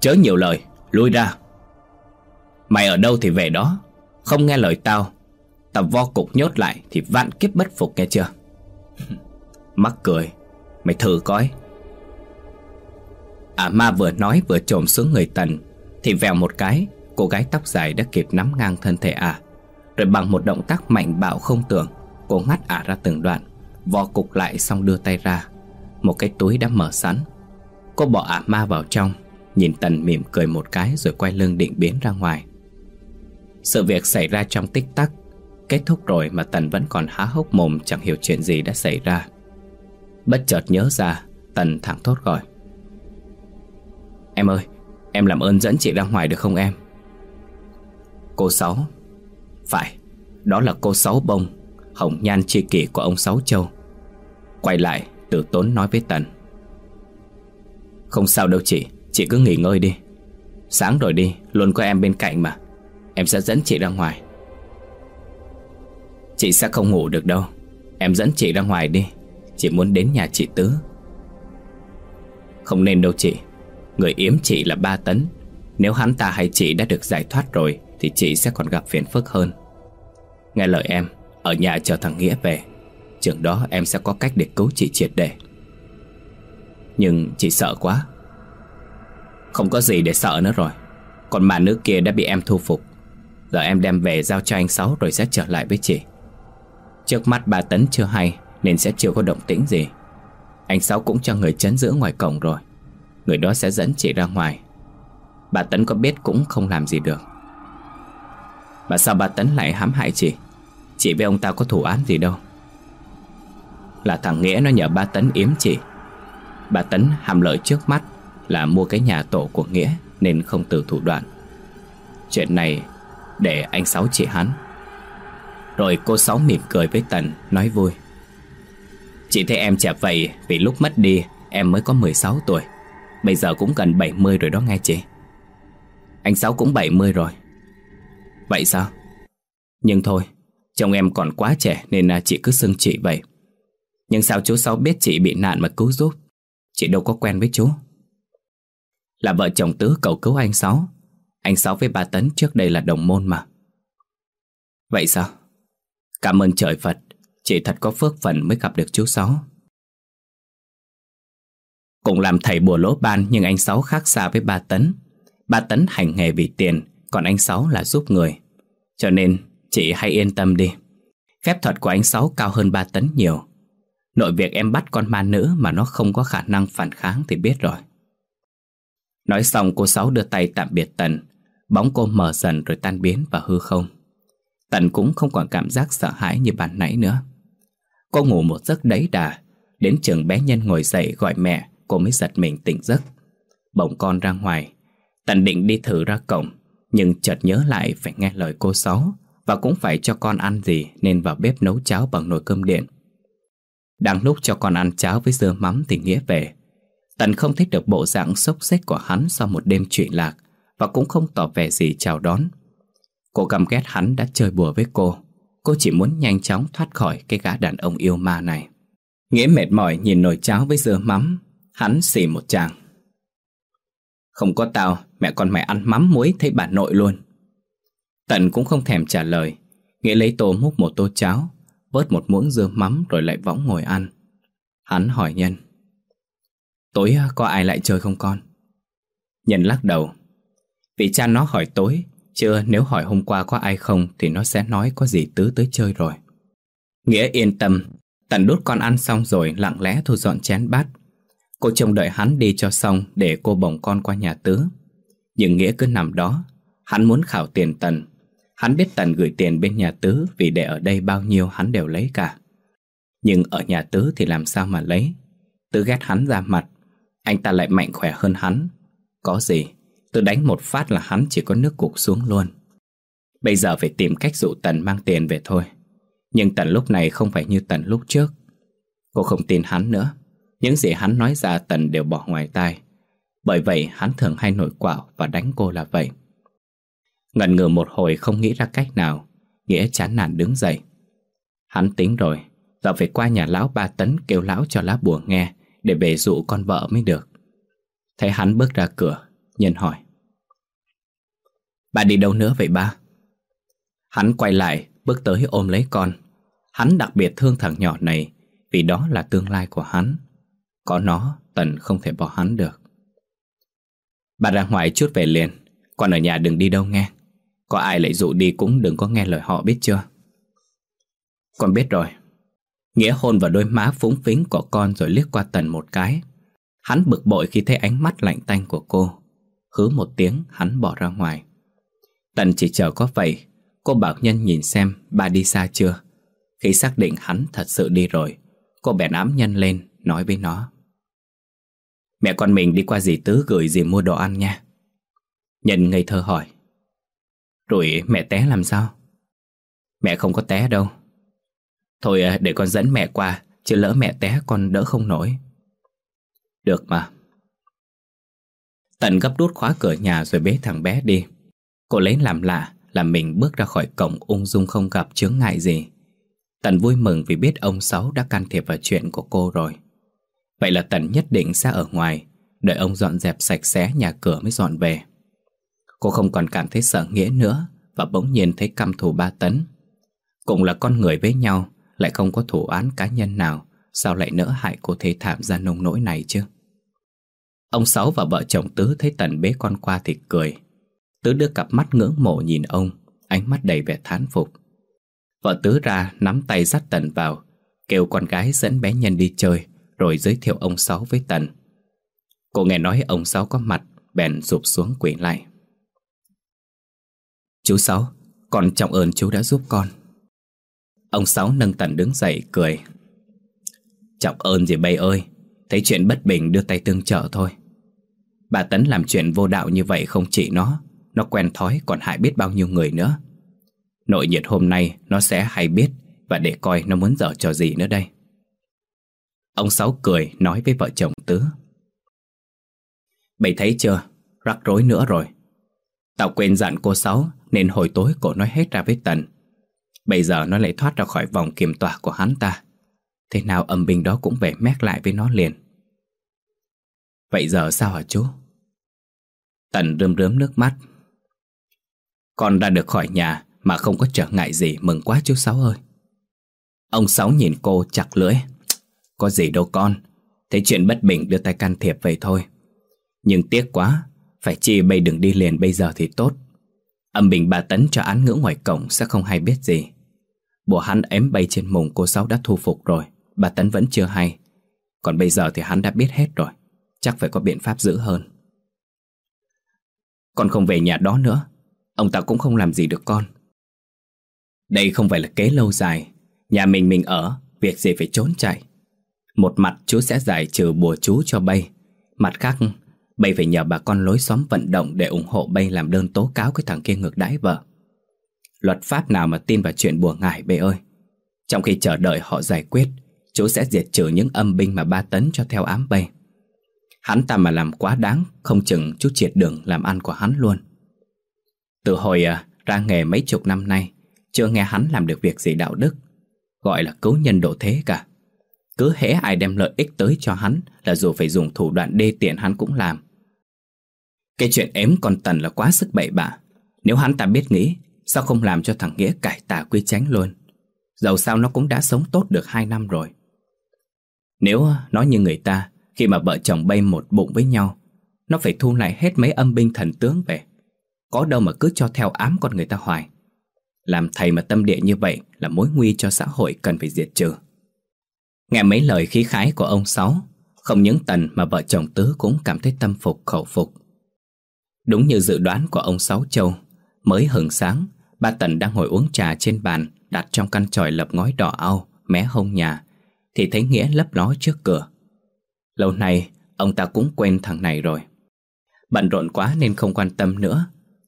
Chớ nhiều lời, Lui ra. Mày ở đâu thì về đó không nghe lời tao. Tao vo cục nhốt lại Thì vạn kiếp bất phục nghe chưa? (laughs) Mắc cười. Mày thử coi. À ma vừa nói vừa trồm xuống người tần, Thì vèo một cái, Cô gái tóc dài đã kịp nắm ngang thân thể ả à. Rồi bằng một động tác mạnh bạo không tưởng, Cô ngắt ả ra từng đoạn Vò cục lại xong đưa tay ra. Một cái túi đã mở sẵn. Cô bỏ ả ma vào trong, Nhìn Tần mỉm cười một cái Rồi quay lưng định biến ra ngoài. Sự việc xảy ra trong tích tắc. Kết thúc rồi mà Tần vẫn còn há hốc mồm, Chẳng hiểu chuyện gì đã xảy ra. Bất chợt nhớ ra, Tần thẳng thốt gọi. Em ơi, Em làm ơn dẫn chị ra ngoài được không em? Cô Sáu. Phải, Đó là cô Sáu Bông, Hồng nhan chi kỷ của ông Sáu Châu. Quay lại, Tử tốn nói với Tần. Không sao đâu chị Chị cứ nghỉ ngơi đi. Sáng rồi đi, Luôn có em bên cạnh mà. Em sẽ dẫn chị ra ngoài. Chị sẽ không ngủ được đâu. Em dẫn chị ra ngoài đi. Chị muốn đến nhà chị Tứ. Không nên đâu chị. Người yếm chị là ba tấn. Nếu hắn ta hay chị đã được giải thoát rồi, Thì chị sẽ còn gặp phiền phức hơn. Nghe lời em, Ở nhà chờ thằng Nghĩa về. Trường đó em sẽ có cách để cứu chị triệt để. Nhưng chị sợ quá. Không có gì để sợ nữa rồi. Còn mà nữ kia đã bị em thu phục. Giờ em đem về giao cho anh Sáu Rồi sẽ trở lại với chị. Trước mắt bà tấn chưa hay, Nên sẽ chưa có động tĩnh gì. Anh Sáu cũng cho người chấn giữ ngoài cổng rồi. Người đó sẽ dẫn chị ra ngoài. Bà Tấn có biết cũng không làm gì được. Mà sao bà Tấn lại hãm hại chị? Chị với ông ta có thủ án gì đâu. Là thằng Nghĩa nó nhờ ba Tấn yếm chị. Bà Tấn hàm lợi trước mắt Là mua cái nhà tổ của Nghĩa Nên không từ thủ đoạn. Chuyện này để anh Sáu chị hắn. Rồi cô Sáu mỉm cười với Tần, Nói vui. Chị thấy em trẻ vậy Vì lúc mất đi, em mới có 16 tuổi. Bây giờ cũng gần 70 rồi đó nghe chị. Anh Sáu cũng 70 rồi. Vậy sao? Nhưng thôi, Chồng em còn quá trẻ Nên à, chị cứ xưng chị vậy. Nhưng sao chú Sáu biết chị bị nạn mà cứu giúp? Chị đâu có quen với chú. Là vợ chồng Tứ cầu cứu anh Sáu. Anh Sáu với bà Tấn trước đây là đồng môn mà Vậy sao? Cảm ơn trời Phật Chị thật có phước phần mới gặp được chú Sáu Cũng làm thầy bùa lỗ ban nhưng anh Sáu khác xa với ba Tấn. Ba Tấn hành nghề vì tiền, còn anh Sáu là giúp người. Cho nên chị hãy yên tâm đi. Phép thuật của anh Sáu cao hơn ba Tấn nhiều. Nội việc em bắt con ma nữ mà nó không có khả năng phản kháng thì biết rồi. Nói xong cô Sáu đưa tay tạm biệt Tần. Bóng cô mờ dần rồi tan biến và hư không. Tần cũng không còn cảm giác sợ hãi như ban nãy nữa. Cô ngủ một giấc đấy đà. Đến trường bé Nhân ngồi dậy gọi mẹ, cô mới giật mình tỉnh giấc Bỗng con ra ngoài Tần định đi thử ra cổng, Nhưng chợt nhớ lại phải nghe lời cô Sáu Và cũng phải cho con ăn gì Nên vào bếp nấu cháo bằng nồi cơm điện Đang lúc cho con ăn cháo với dưa mắm thì Nghĩa về Tần không thích được bộ dạng sốc xếch của hắn sau một đêm chuyện lạc và cũng không tỏ vẻ gì chào đón. Cô căm ghét hắn đã chơi bùa với cô. Cô chỉ muốn nhanh chóng thoát khỏi cái gã đàn ông yêu ma này. Nghĩa mệt mỏi nhìn nồi cháo với dưa mắm. Hắn xì một chàng. Không có tao, Mẹ con mày ăn mắm muối thấy bà nội luôn. Tần cũng không thèm trả lời. Nghĩa lấy tô múc một tô cháo, Vớt một muỗng dưa mắm rồi lại võng ngồi ăn. Hắn hỏi Nhân. Tối, có ai lại chơi không con? Nhân lắc đầu. Vì cha nó hỏi tối, Chưa, nếu hỏi hôm qua có ai không Thì nó sẽ nói có gì tứ tới chơi rồi. Nghĩa yên tâm Tần đút con ăn xong rồi lặng lẽ thu dọn chén bát. Cô trông đợi hắn đi cho xong Để cô bồng con qua nhà tứ. Nhưng Nghĩa cứ nằm đó, Hắn muốn khảo tiền Tần. Hắn biết Tần gửi tiền bên nhà tứ Vì để ở đây bao nhiêu hắn đều lấy cả. Nhưng ở nhà tứ thì làm sao mà lấy? Tứ ghét hắn ra mặt, Anh ta lại mạnh khỏe hơn hắn. Có gì? Tôi đánh một phát là hắn chỉ có nước cục xuống luôn. Bây giờ phải tìm cách dụ Tần mang tiền về thôi. Nhưng Tần lúc này không phải như Tần lúc trước. Cô không tin hắn nữa. Những gì hắn nói ra Tần đều bỏ ngoài tai. Bởi vậy hắn thường hay nổi quạo Và đánh cô là vậy. Ngần ngừ một hồi không nghĩ ra cách nào. Nghĩa chán nản đứng dậy. Hắn tính rồi. Giờ phải qua nhà lão ba tấn kêu lão cho lá bùa nghe Để về dụ con vợ mới được. Thấy hắn bước ra cửa Nhân hỏi. Bà đi đâu nữa vậy ba? Hắn quay lại, Bước tới ôm lấy con. Hắn đặc biệt thương thằng nhỏ này, Vì đó là tương lai của hắn. Có nó, Tần không thể bỏ hắn được. Bà ra ngoài chút về liền. Còn ở nhà đừng đi đâu nghe. Có ai lại dụ đi cũng đừng có nghe lời họ biết chưa? Con biết rồi. Nghĩa hôn vào đôi má phúng phính của con rồi liếc qua Tần một cái. Hắn bực bội khi thấy ánh mắt lạnh tanh của cô. Hứ một tiếng, hắn bỏ ra ngoài. Tần chỉ chờ có vậy, Cô bảo nhân nhìn xem ba đi xa chưa. Khi xác định hắn thật sự đi rồi, Cô bèn ám nhân lên, Nói với nó. Mẹ con mình đi qua dì Tứ gửi dì mua đồ ăn nha. Nhân ngây thơ hỏi. Rồi mẹ té làm sao? Mẹ không có té đâu. Thôi à, để con dẫn mẹ qua, Chứ lỡ mẹ té con đỡ không nổi. Được mà. Tần gấp đút khóa cửa nhà rồi bế thằng bé đi. Cô lấy làm lạ Là mình bước ra khỏi cổng ung dung không gặp chướng ngại gì. Tần vui mừng vì biết ông Sáu đã can thiệp vào chuyện của cô rồi. Vậy là Tần nhất định sẽ ở ngoài, Đợi ông dọn dẹp sạch sẽ nhà cửa mới dọn về. Cô không còn cảm thấy sợ nghĩa nữa Và bỗng nhiên thấy căm thù ba tấn. Cũng là con người với nhau, Lại không có thủ án cá nhân nào, Sao lại nỡ hại cô thế thảm ra nông nỗi này chứ? Ông Sáu và vợ chồng Tứ thấy Tần bế con qua thì cười. Tứ đưa cặp mắt ngưỡng mộ nhìn ông Ánh mắt đầy vẻ thán phục. Vợ Tứ ra nắm tay dắt Tần vào Kêu con gái dẫn bé Nhân đi chơi Rồi giới thiệu ông Sáu với Tần. Cô nghe nói ông Sáu có mặt Bèn rụp xuống quỳ lại. Chú Sáu, con trọng ơn chú đã giúp con. Ông Sáu nâng tần đứng dậy cười. Trọng ơn gì bây ơi Thấy chuyện bất bình đưa tay tương trợ thôi. Bà Tấn làm chuyện vô đạo như vậy không chỉ nó nó quen thói còn hại biết bao nhiêu người nữa. Nội nhiệt hôm nay nó sẽ hay biết Và để coi nó muốn dở trò gì nữa đây. Ông Sáu cười nói với vợ chồng Tứ. Bày thấy chưa? Rắc rối nữa rồi. Tao quên dặn cô Sáu Nên hồi tối cô nói hết ra với Tần. Bây giờ nó lại thoát ra khỏi vòng kiểm tỏa của hắn ta. Thế nào âm binh đó cũng về mét lại với nó liền. Vậy giờ sao hả chú? Tần rơm rớm nước mắt. Con ra được khỏi nhà Mà không có trở ngại gì. Mừng quá chú Sáu ơi. Ông Sáu nhìn cô chặt lưỡi. Có gì đâu con. Thấy chuyện bất bình đưa tay can thiệp vậy thôi. Nhưng tiếc quá. Phải chi bây đừng đi liền bây giờ thì tốt. Âm bình bà Tấn cho án ngữ ngoài cổng Sẽ không hay biết gì. Bộ hắn ém bay trên mùng cô Sáu đã thu phục rồi. Bà Tấn vẫn chưa hay. Còn bây giờ thì hắn đã biết hết rồi. Chắc phải có biện pháp giữ hơn. Con không về nhà đó nữa. Ông ta cũng không làm gì được con. Đây không phải là kế lâu dài. Nhà mình mình ở Việc gì phải trốn chạy. Một mặt chú sẽ giải trừ bùa chú cho bay. Mặt khác bay phải nhờ bà con lối xóm vận động để ủng hộ bay làm đơn tố cáo cái thằng kia ngược đãi vợ. Luật pháp nào mà tin vào chuyện bùa ngải bay ơi. Trong khi chờ đợi họ giải quyết, Chú sẽ diệt trừ những âm binh mà ba tấn cho theo ám bay. Hắn ta mà làm quá đáng Không chừng chú triệt đường làm ăn của hắn luôn. Từ hồi à, ra nghề mấy chục năm nay Chưa nghe hắn làm được việc gì đạo đức Gọi là cứu nhân độ thế cả. Cứ hễ ai đem lợi ích tới cho hắn Là dù phải dùng thủ đoạn đê tiện hắn cũng làm. Cái chuyện ếm con Tần là quá sức bậy bạ. Nếu hắn ta biết nghĩ Sao không làm cho thằng Nghĩa cải tà quy tránh luôn? Dẫu sao nó cũng đã sống tốt được hai năm rồi. Nếu à, nói như người ta Khi mà vợ chồng bay một bụng với nhau Nó phải thu lại hết mấy âm binh thần tướng về. Có đâu mà cứ cho theo ám con người ta hoài Làm thầy mà tâm địa như vậy Là mối nguy cho xã hội cần phải diệt trừ Nghe mấy lời khí khái của ông Sáu Không những Tần mà vợ chồng Tứ cũng cảm thấy tâm phục khẩu phục Đúng như dự đoán của ông Sáu Châu Mới hừng sáng Ba Tần đang ngồi uống trà trên bàn đặt trong căn tròi lập ngói đỏ ao mé hông nhà, thì thấy Nghĩa lấp ló trước cửa. Lâu nay, ông ta cũng quên thằng này rồi. Bận rộn quá nên không quan tâm nữa.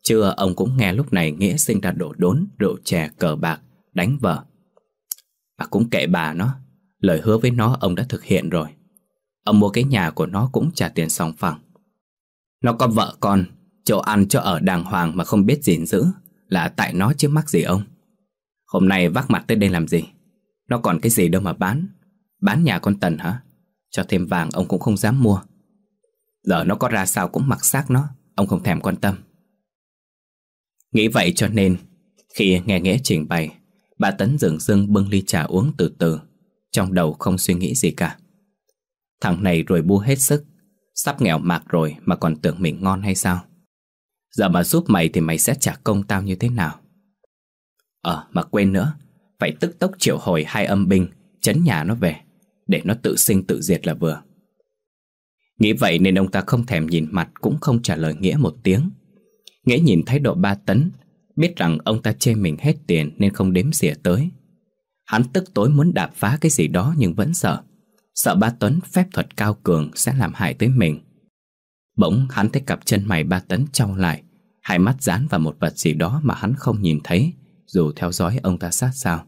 Chưa ông cũng nghe lúc này Nghĩa sinh ra đổ đốn, rượu chè, cờ bạc, đánh vợ. Bà cũng kệ bà nó, lời hứa với nó ông đã thực hiện rồi. Ông mua cái nhà của nó cũng trả tiền sòng phẳng. Nó có vợ con, chỗ ăn cho ở đàng hoàng mà không biết gìn giữ, là tại nó chứ mắc gì ông. Hôm nay vác mặt tới đây làm gì Nó còn cái gì đâu mà bán Bán nhà con Tần hả Cho thêm vàng ông cũng không dám mua Giờ nó có ra sao cũng mặc xác nó Ông không thèm quan tâm Nghĩ vậy cho nên, Khi nghe Nghĩa trình bày, Bà Tấn dừng dưng bưng ly trà uống từ từ, Trong đầu không suy nghĩ gì cả. Thằng này rồi bu hết sức, Sắp nghèo mạc rồi mà còn tưởng mình ngon hay sao? Giờ mà giúp mày thì mày sẽ trả công tao như thế nào? Ờ mà quên nữa, Phải tức tốc triệu hồi hai âm binh, Chấn nhà nó về, Để nó tự sinh tự diệt là vừa. Nghĩ vậy nên ông ta không thèm nhìn mặt, Cũng không trả lời Nghĩa một tiếng. Nghĩa nhìn thái độ ba tấn Biết rằng ông ta chê mình hết tiền Nên không đếm xỉa tới Hắn tức tối muốn đạp phá cái gì đó Nhưng vẫn sợ Sợ ba Tuấn phép thuật cao cường Sẽ làm hại tới mình Bỗng hắn thấy cặp chân mày ba tấn trao lại Hai mắt dán vào một vật gì đó mà hắn không nhìn thấy dù theo dõi ông ta sát sao.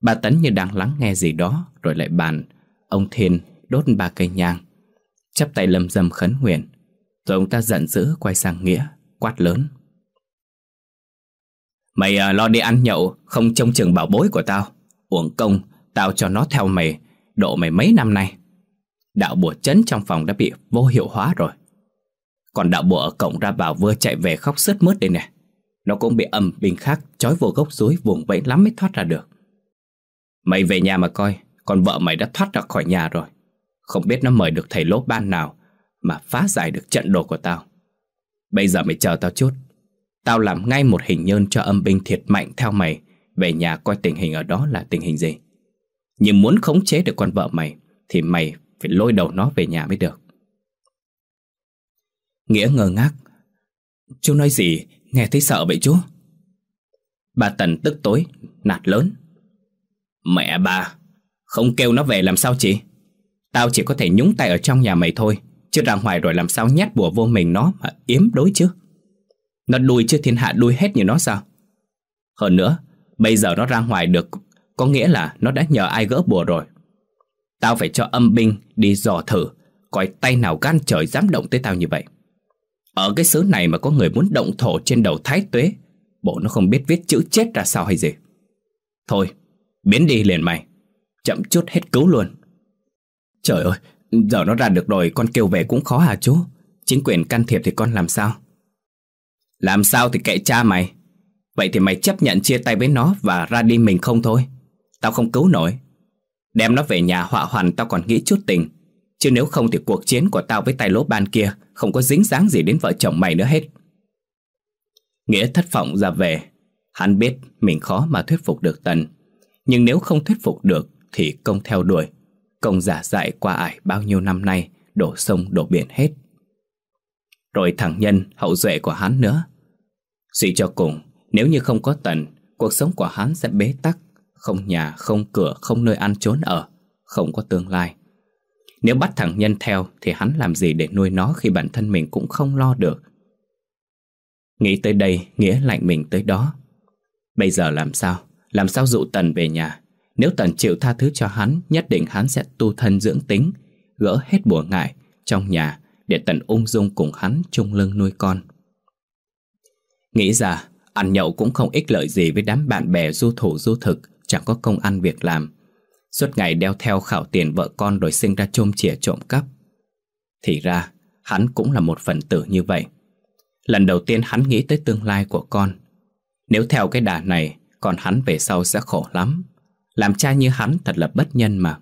Ba Tấn như đang lắng nghe gì đó rồi lại bàn ông Thiên đốt ba cây nhang. Chắp tay lâm dâm khấn nguyện. Rồi ông ta giận dữ quay sang Nghĩa, quát lớn. Mày à, lo đi ăn nhậu, không trông chừng bảo bối của tao. Uổng công, tao cho nó theo mày, độ mày mấy năm nay. Đạo bùa chấn trong phòng đã bị vô hiệu hóa rồi. Còn đạo bùa ở cổng ra bảo vừa chạy về khóc sướt mướt đây nè. Nó cũng bị âm bình khác trói vô gốc suối vùng vẫy lắm mới thoát ra được. Mày về nhà mà coi, con vợ mày đã thoát ra khỏi nhà rồi. Không biết nó mời được thầy lốp ban nào mà phá giải được trận đồ của tao. Bây giờ mày chờ tao chút. Tao làm ngay một hình nhân cho âm binh thiệt mạnh theo mày về nhà coi tình hình ở đó là tình hình gì. Nhưng muốn khống chế được con vợ mày, thì mày phải lôi đầu nó về nhà mới được. Nghĩa ngơ ngác. Chú nói gì Nghe thấy sợ vậy chú Bà Tần tức tối, Nạt lớn Mẹ bà, Không kêu nó về làm sao chị Tao chỉ có thể nhúng tay ở trong nhà mày thôi Chứ ra ngoài rồi làm sao nhét bùa vô mình nó Mà yếm đối chứ? Nó đuôi chứ thiên hạ đuôi hết như nó sao? Hơn nữa, Bây giờ nó ra ngoài được, Có nghĩa là nó đã nhờ ai gỡ bùa rồi. Tao phải cho âm binh đi dò thử, Coi tay nào gan trời dám động tới tao như vậy. Ở cái xứ này mà có người muốn động thổ trên đầu thái tuế, Bộ nó không biết viết chữ chết ra sao hay gì. Thôi, Biến đi liền mày, Chậm chút hết cứu luôn. Trời ơi Giờ nó ra được rồi, con kêu về cũng khó hả chú? Chính quyền can thiệp thì con làm sao? Làm sao thì kệ cha mày. Vậy thì mày chấp nhận chia tay với nó Và ra đi mình không thôi. Tao không cứu nổi. Đem nó về nhà họa hoàn tao còn nghĩ chút tình. Chứ nếu không thì cuộc chiến của tao với tay lỗ ban kia Không có dính dáng gì đến vợ chồng mày nữa hết. Nghĩa thất vọng ra về. Hắn biết mình khó mà thuyết phục được Tần. Nhưng nếu không thuyết phục được Thì công theo đuổi. Công giả dại qua ải bao nhiêu năm nay Đổ sông đổ biển hết. Rồi thằng Nhân hậu duệ của hắn nữa. Suy cho cùng Nếu như không có Tần Cuộc sống của hắn sẽ bế tắc. Không nhà, không cửa, không nơi ăn trốn ở Không có tương lai. Nếu bắt thằng Nhân theo Thì hắn làm gì để nuôi nó Khi bản thân mình cũng không lo được? Nghĩ tới đây Nghĩa lạnh mình tới đó. Bây giờ làm sao? Làm sao dụ Tần về nhà? Nếu Tần chịu tha thứ cho hắn, Nhất định hắn sẽ tu thân dưỡng tính, Gỡ hết bùa ngại trong nhà Để Tần ung dung cùng hắn chung lưng nuôi con. Nghĩ ra, Ăn nhậu cũng không ích lợi gì Với đám bạn bè du thủ du thực, Chẳng có công ăn việc làm. Suốt ngày đeo theo khảo tiền vợ con Rồi sinh ra chôm chìa trộm cắp. Thì ra, hắn cũng là một phần tử như vậy. Lần đầu tiên hắn nghĩ tới tương lai của con. Nếu theo cái đà này, Còn hắn về sau sẽ khổ lắm. Làm cha như hắn thật là bất nhân mà.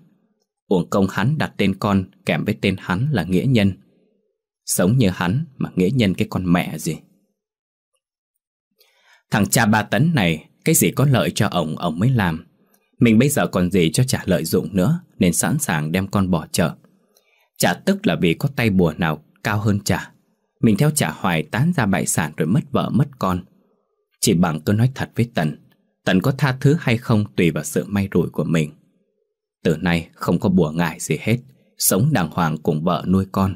Uổng công hắn đặt tên con Kèm với tên hắn là nghĩa nhân. Sống như hắn mà nghĩa nhân cái con mẹ gì? Thằng cha ba tấn này, Cái gì có lợi cho ông Ông mới làm. Mình bây giờ còn gì cho trả lợi dụng nữa, Nên sẵn sàng đem con bỏ chợ. Chả tức là vì có tay bùa nào cao hơn chả. Mình theo chả hoài tán ra bại sản rồi mất vợ, mất con. Chỉ bằng cứ nói thật với Tần. Tần có tha thứ hay không tùy vào sự may rủi của mình. Từ nay không có bùa ngại gì hết, Sống đàng hoàng cùng vợ nuôi con.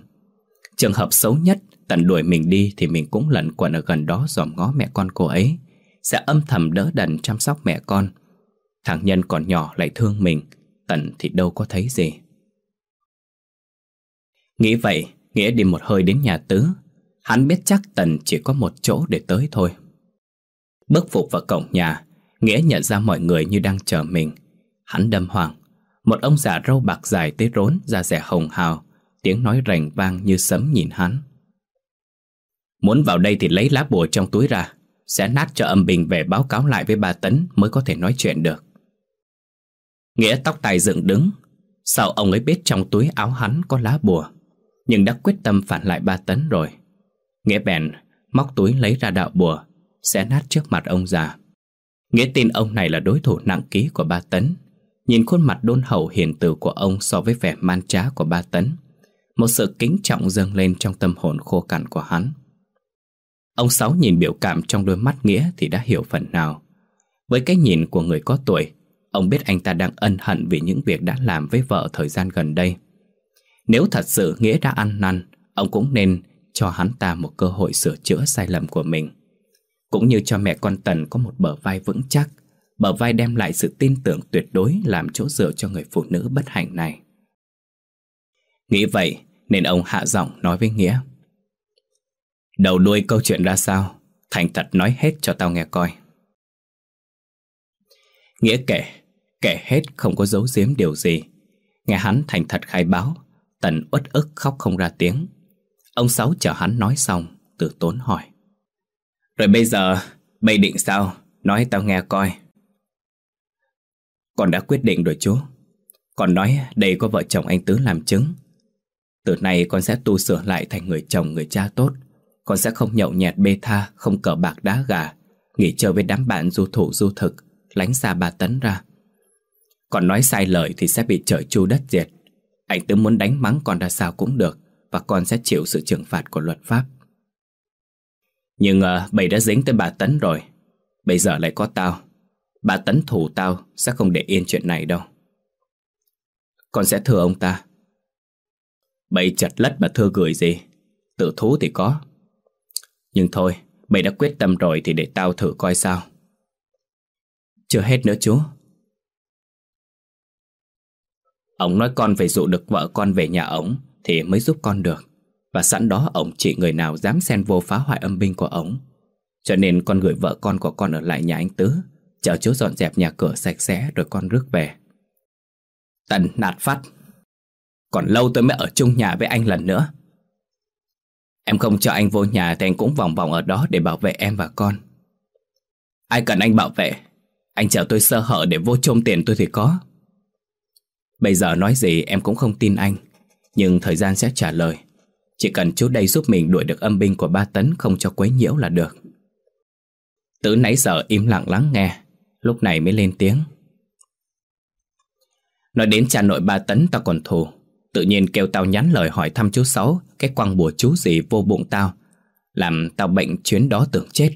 Trường hợp xấu nhất, Tần đuổi mình đi thì mình cũng lẩn quẩn ở gần đó dòm ngó mẹ con cô ấy, Sẽ âm thầm đỡ đần chăm sóc mẹ con. Thằng Nhân còn nhỏ lại thương mình, Tần thì đâu có thấy gì. Nghĩ vậy, Nghĩa đi một hơi đến nhà Tứ. Hắn biết chắc Tần chỉ có một chỗ để tới thôi. Bước phục vào cổng nhà Nghĩa nhận ra mọi người như đang chờ mình. Hắn đâm hoàng Một ông già râu bạc dài tới rốn, Da rẻ hồng hào. Tiếng nói rành vang như sấm nhìn hắn. Muốn vào đây thì lấy lá bùa trong túi ra. Sẽ nát cho âm bình về báo cáo lại với bà Tấn Mới có thể nói chuyện được. Nghĩa tóc tai dựng đứng. Sao ông ấy biết trong túi áo hắn có lá bùa? Nhưng đã quyết tâm phản lại ba Tấn rồi. Nghĩa bèn móc túi lấy ra đạo bùa. Sẽ nát trước mặt ông già. Nghĩa tin ông này là đối thủ nặng ký của ba Tấn. Nhìn khuôn mặt đôn hậu hiền từ của ông So với vẻ man trá của ba Tấn, Một sự kính trọng dâng lên trong tâm hồn khô cằn của hắn. Ông Sáu nhìn biểu cảm trong đôi mắt Nghĩa Thì đã hiểu phần nào. Với cái nhìn của người có tuổi, Ông biết anh ta đang ân hận vì những việc đã làm với vợ thời gian gần đây. Nếu thật sự Nghĩa đã ăn năn, Ông cũng nên cho hắn ta một cơ hội sửa chữa sai lầm của mình. Cũng như cho mẹ con Tần có một bờ vai vững chắc, Bờ vai đem lại sự tin tưởng tuyệt đối làm chỗ dựa cho người phụ nữ bất hạnh này. Nghĩ vậy nên ông hạ giọng nói với Nghĩa. Đầu đuôi câu chuyện ra sao? Thành thật nói hết cho tao nghe coi. Nghĩa kể Kể hết không có giấu giếm điều gì. Nghe hắn thành thật khai báo, Tần uất ức khóc không ra tiếng. Ông Sáu chờ hắn nói xong, Từ tốn hỏi. Rồi bây giờ, mày định sao? Nói tao nghe coi. Con đã quyết định rồi chú. Con nói, đây có vợ chồng anh Tứ làm chứng. Từ nay con sẽ tu sửa lại thành người chồng người cha tốt. Con sẽ không nhậu nhẹt bê tha, Không cờ bạc đá gà. Nghỉ chơi với đám bạn du thủ du thực, Lánh xa bà Tấn ra. Còn nói sai lời thì sẽ bị trời chu đất diệt. Anh Tứ muốn đánh mắng con ra sao cũng được, và con sẽ chịu sự trừng phạt của luật pháp. Nhưng ờ, uh, bầy đã dính tới bà Tấn rồi. Bây giờ lại có tao. Bà Tấn thủ tao sẽ không để yên chuyện này đâu. Con sẽ thưa ông ta. Bầy chật lất mà thưa gửi gì? Tự thú thì có. Nhưng thôi Bầy đã quyết tâm rồi thì để tao thử coi sao. Chưa hết nữa chú. Ông nói con phải dụ được vợ con về nhà ổng thì mới giúp con được. Và sẵn đó ổng chỉ người nào dám xen vô phá hoại âm binh của ổng Cho nên con gửi vợ con của con ở lại nhà anh Tứ Chờ chú dọn dẹp nhà cửa sạch sẽ rồi con rước về. Tần nạt phát, Còn lâu tôi mới ở chung nhà với anh lần nữa. Em không cho anh vô nhà thì anh cũng vòng vòng ở đó để bảo vệ em và con. Ai cần anh bảo vệ? Anh chờ tôi sơ hở để vô trôm tiền tôi thì có. Bây giờ nói gì em cũng không tin anh, nhưng thời gian sẽ trả lời. Chỉ cần chú đây giúp mình đuổi được âm binh của ba tấn Không cho quấy nhiễu là được. Tử nãy giờ im lặng lắng nghe, Lúc này mới lên tiếng. Nói đến cha nội ba tấn tao còn thù, Tự nhiên kêu tao nhắn lời hỏi thăm chú Sáu, Cái quăng bùa chú gì vô bụng tao, Làm tao bệnh chuyến đó tưởng chết.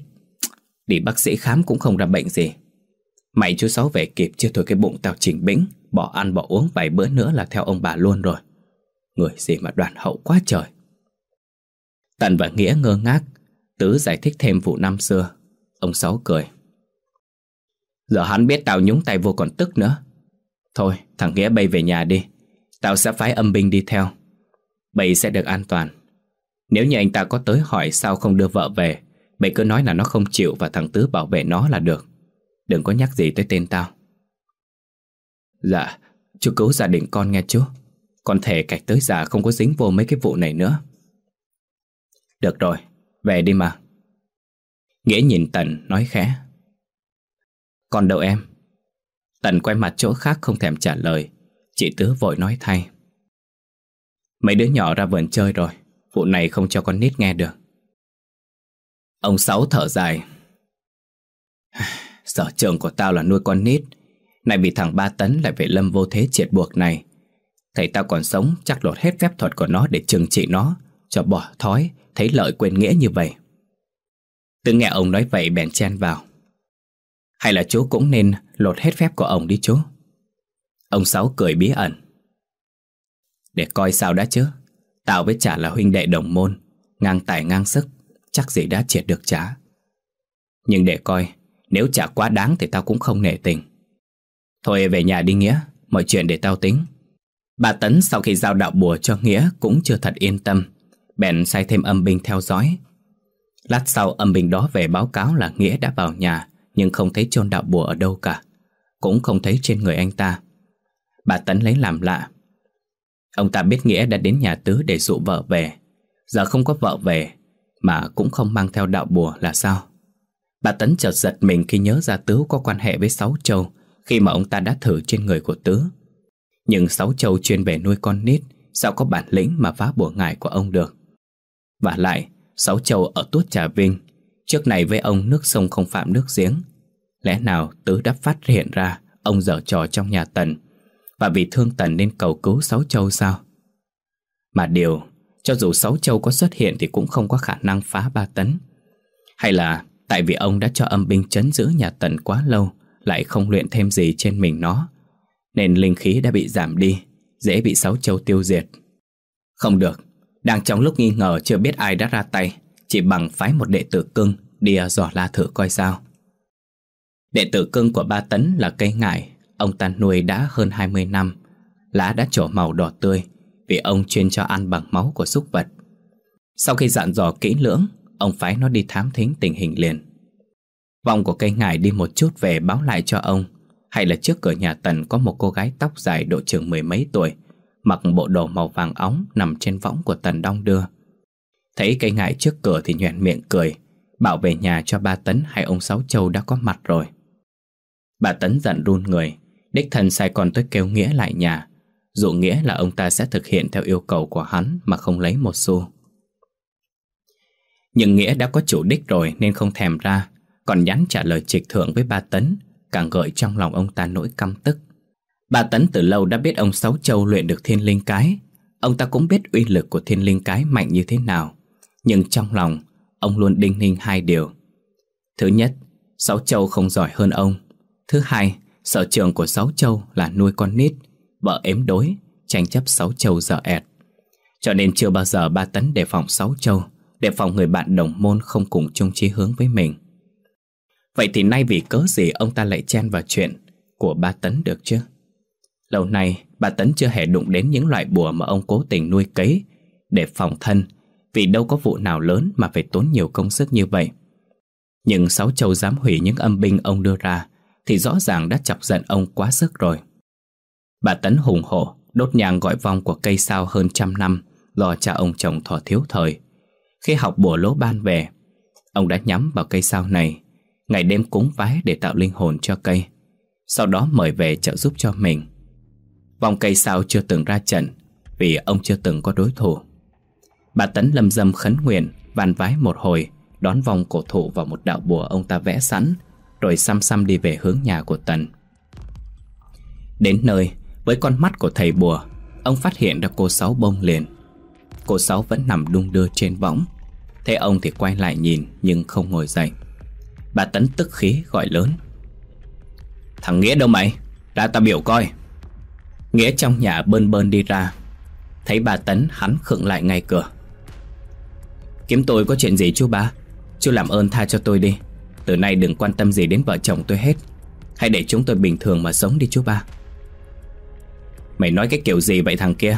Đi bác sĩ khám cũng không ra bệnh gì. Mày chú Sáu về kịp chưa thôi cái bụng tao chỉnh bĩnh, Bỏ ăn bỏ uống vài bữa nữa là theo ông bà luôn rồi. Người gì mà đoàn hậu quá trời. Tần và Nghĩa ngơ ngác. Tứ giải thích thêm vụ năm xưa. Ông Sáu cười. Giờ hắn biết tao nhúng tay vô còn tức nữa. Thôi, thằng Nghĩa bay về nhà đi. Tao sẽ phái âm binh đi theo. Bay sẽ được an toàn. Nếu như anh ta có tới hỏi sao không đưa vợ về, Bay cứ nói là nó không chịu Và thằng Tứ bảo vệ nó là được. Đừng có nhắc gì tới tên tao. Dạ Chú cứu gia đình con nghe chú. Con thể cạch tới già không có dính vô mấy cái vụ này nữa. Được rồi, Về đi mà. Nghĩa nhìn Tần, nói khẽ. Còn đâu em? Tần quay mặt chỗ khác không thèm trả lời. Chị Tứ vội nói thay. Mấy đứa nhỏ ra vườn chơi rồi, Vụ này không cho con nít nghe được. Ông Sáu thở dài. (sighs) Sở trường của tao là nuôi con nít. Này bị thằng ba tấn lại về lâm vô thế triệt buộc này. Thầy tao còn sống, chắc lột hết phép thuật của nó để trừng trị nó. Cho bỏ thói, Thấy lợi quên nghĩa như vậy. Từ nghe ông nói vậy, bèn chen vào. Hay là chú cũng nên lột hết phép của ông đi chú? Ông Sáu cười bí ẩn. Để coi sao đã chứ. Tao với chả là huynh đệ đồng môn, Ngang tài ngang sức, Chắc gì đã triệt được chả. Nhưng để coi, Nếu chả quá đáng thì tao cũng không nể tình. Thôi về nhà đi Nghĩa, Mọi chuyện để tao tính. Bà Tấn sau khi giao đạo bùa cho Nghĩa Cũng chưa thật yên tâm. Bèn sai thêm âm binh theo dõi. Lát sau âm binh đó về báo cáo là Nghĩa đã vào nhà, Nhưng không thấy chôn đạo bùa ở đâu cả. Cũng không thấy trên người anh ta. Bà Tấn lấy làm lạ. Ông ta biết Nghĩa đã đến nhà Tứ để dụ vợ về. Giờ không có vợ về, Mà cũng không mang theo đạo bùa là sao? Bà Tấn chợt giật mình khi nhớ ra Tứ có quan hệ với Sáu Châu Khi mà ông ta đã thử trên người của Tứ. Nhưng Sáu Châu chuyên về nuôi con nít, Sao có bản lĩnh mà phá bùa ngải của ông được? Và lại, Sáu Châu ở Tuốt Trà Vinh, Trước này với ông nước sông không phạm nước giếng. Lẽ nào Tứ đắp phát hiện ra Ông dở trò trong nhà Tần và vì thương Tần nên cầu cứu Sáu Châu sao? Mà điều, Cho dù Sáu Châu có xuất hiện Thì cũng không có khả năng phá ba tấn. Hay là tại vì ông đã cho âm binh chấn giữ nhà Tần quá lâu, Lại không luyện thêm gì trên mình nó, Nên linh khí đã bị giảm đi, Dễ bị Sáu Châu tiêu diệt. Không được. Đang trong lúc nghi ngờ chưa biết ai đã ra tay, Chỉ bằng phái một đệ tử cưng Đi dò la thử coi sao. Đệ tử cưng của ba tấn là cây ngải, Ông ta nuôi đã hơn 20 năm. Lá đã trổ màu đỏ tươi, Vì ông chuyên cho ăn bằng máu của súc vật. Sau khi dặn dò kỹ lưỡng, Ông phái nó đi thám thính tình hình liền. Vòng của cây ngải đi một chút về báo lại cho ông, Hay là trước cửa nhà Tần có một cô gái tóc dài độ chừng mười mấy tuổi Mặc bộ đồ màu vàng óng nằm trên võng của Tần đong đưa. Thấy cây ngải trước cửa thì nhoẹn miệng cười, Bảo về nhà cho ba Tấn hay ông Sáu Châu đã có mặt rồi. Bà Tấn giận run người, Đích thân sai con tới kêu Nghĩa lại nhà. Dụ Nghĩa là ông ta sẽ thực hiện theo yêu cầu của hắn Mà không lấy một xu. Nhưng Nghĩa đã có chủ đích rồi Nên không thèm ra, Còn nhắn trả lời trịch thượng với ba Tấn, Càng gợi trong lòng ông ta nỗi căm tức. Ba Tấn từ lâu đã biết ông Sáu Châu luyện được thiên linh cái. Ông ta cũng biết uy lực của thiên linh cái mạnh như thế nào. Nhưng trong lòng, Ông luôn đinh ninh hai điều. Thứ nhất, Sáu Châu không giỏi hơn ông. Thứ hai, Sở trường của Sáu Châu là nuôi con nít, Vợ ếm đối, Tranh chấp Sáu Châu dở ẹt. Cho nên chưa bao giờ ba tấn đề phòng Sáu Châu, Đề phòng người bạn đồng môn không cùng chung chí hướng với mình. Vậy thì nay vì cớ gì ông ta lại chen vào chuyện Của ba tấn được chứ? Lâu nay bà tấn chưa hề đụng đến những loại bùa mà ông cố tình nuôi cấy Để phòng thân Vì đâu có vụ nào lớn mà phải tốn nhiều công sức như vậy Nhưng Sáu Châu dám hủy những âm binh ông đưa ra thì rõ ràng đã chọc giận ông quá sức rồi. Bà Tấn hùng hổ, đốt nhang gọi vong của cây sao hơn trăm năm, lo cha ông chồng thọ thiếu thời. Khi học bùa lỗ ban về, ông đã nhắm vào cây sao này, ngày đêm cúng vái để tạo linh hồn cho cây. Sau đó mời về trợ giúp cho mình. Vòng cây sao chưa từng ra trận, vì ông chưa từng có đối thủ. Bà Tấn lâm dâm khấn nguyện, Vàn vái một hồi, đón vòng cổ thụ vào một đạo bùa ông ta vẽ sẵn, rồi xăm xăm đi về hướng nhà của Tần. Đến nơi Với con mắt của thầy bùa Ông phát hiện ra cô Sáu bông liền. Cô Sáu vẫn nằm đung đưa trên võng. Thế ông thì quay lại nhìn Nhưng không ngồi dậy. Bà Tấn tức khí gọi lớn. Thằng Nghĩa đâu mày? Ra ta biểu coi. Nghĩa trong nhà bơn bơn đi ra. Thấy bà Tấn hắn khựng lại ngay cửa. Kiếm tôi có chuyện gì chú ba Chú làm ơn tha cho tôi đi. Từ nay đừng quan tâm gì đến vợ chồng tôi hết. Hãy để chúng tôi bình thường mà sống đi chú ba Mày nói cái kiểu gì vậy thằng kia?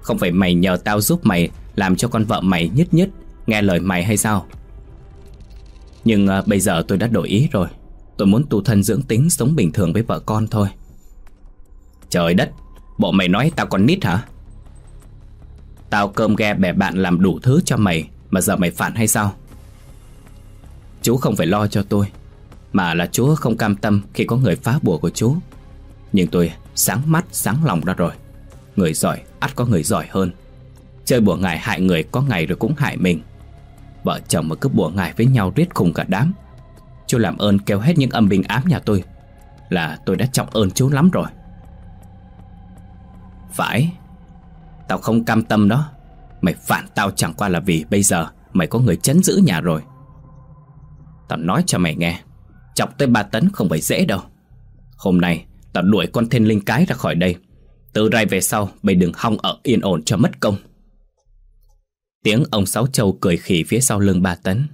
Không phải mày nhờ tao giúp mày Làm cho con vợ mày nhất nhất Nghe lời mày hay sao? Nhưng à, bây giờ tôi đã đổi ý rồi. Tôi muốn tu thân dưỡng tính Sống bình thường với vợ con thôi. Trời đất Bộ mày nói tao còn nít hả? Tao cơm ghe bè bạn làm đủ thứ cho mày, Mà giờ mày phản hay sao? Chú không phải lo cho tôi, Mà là chú không cam tâm Khi có người phá bùa của chú. Nhưng tôi sáng mắt, sáng lòng ra rồi. Người giỏi, ắt có người giỏi hơn. Chơi bùa ngải hại người có ngày rồi cũng hại mình. Vợ chồng mà cứ bùa ngải với nhau riết khùng cả đám. Chú làm ơn kêu hết những âm binh ám nhà tôi, Là tôi đã trọng ơn chú lắm rồi. Phải. Tao không cam tâm đó. Mày phản tao chẳng qua là vì bây giờ Mày có người chấn giữ nhà rồi. Tao nói cho mày nghe. Chọc tới ba tấn không phải dễ đâu. Hôm nay, tao đuổi con thiên linh cái ra khỏi đây. Từ rai về sau, Mày đừng hong ở yên ổn cho mất công. Tiếng ông Sáu Châu cười khỉ phía sau lưng ba tấn.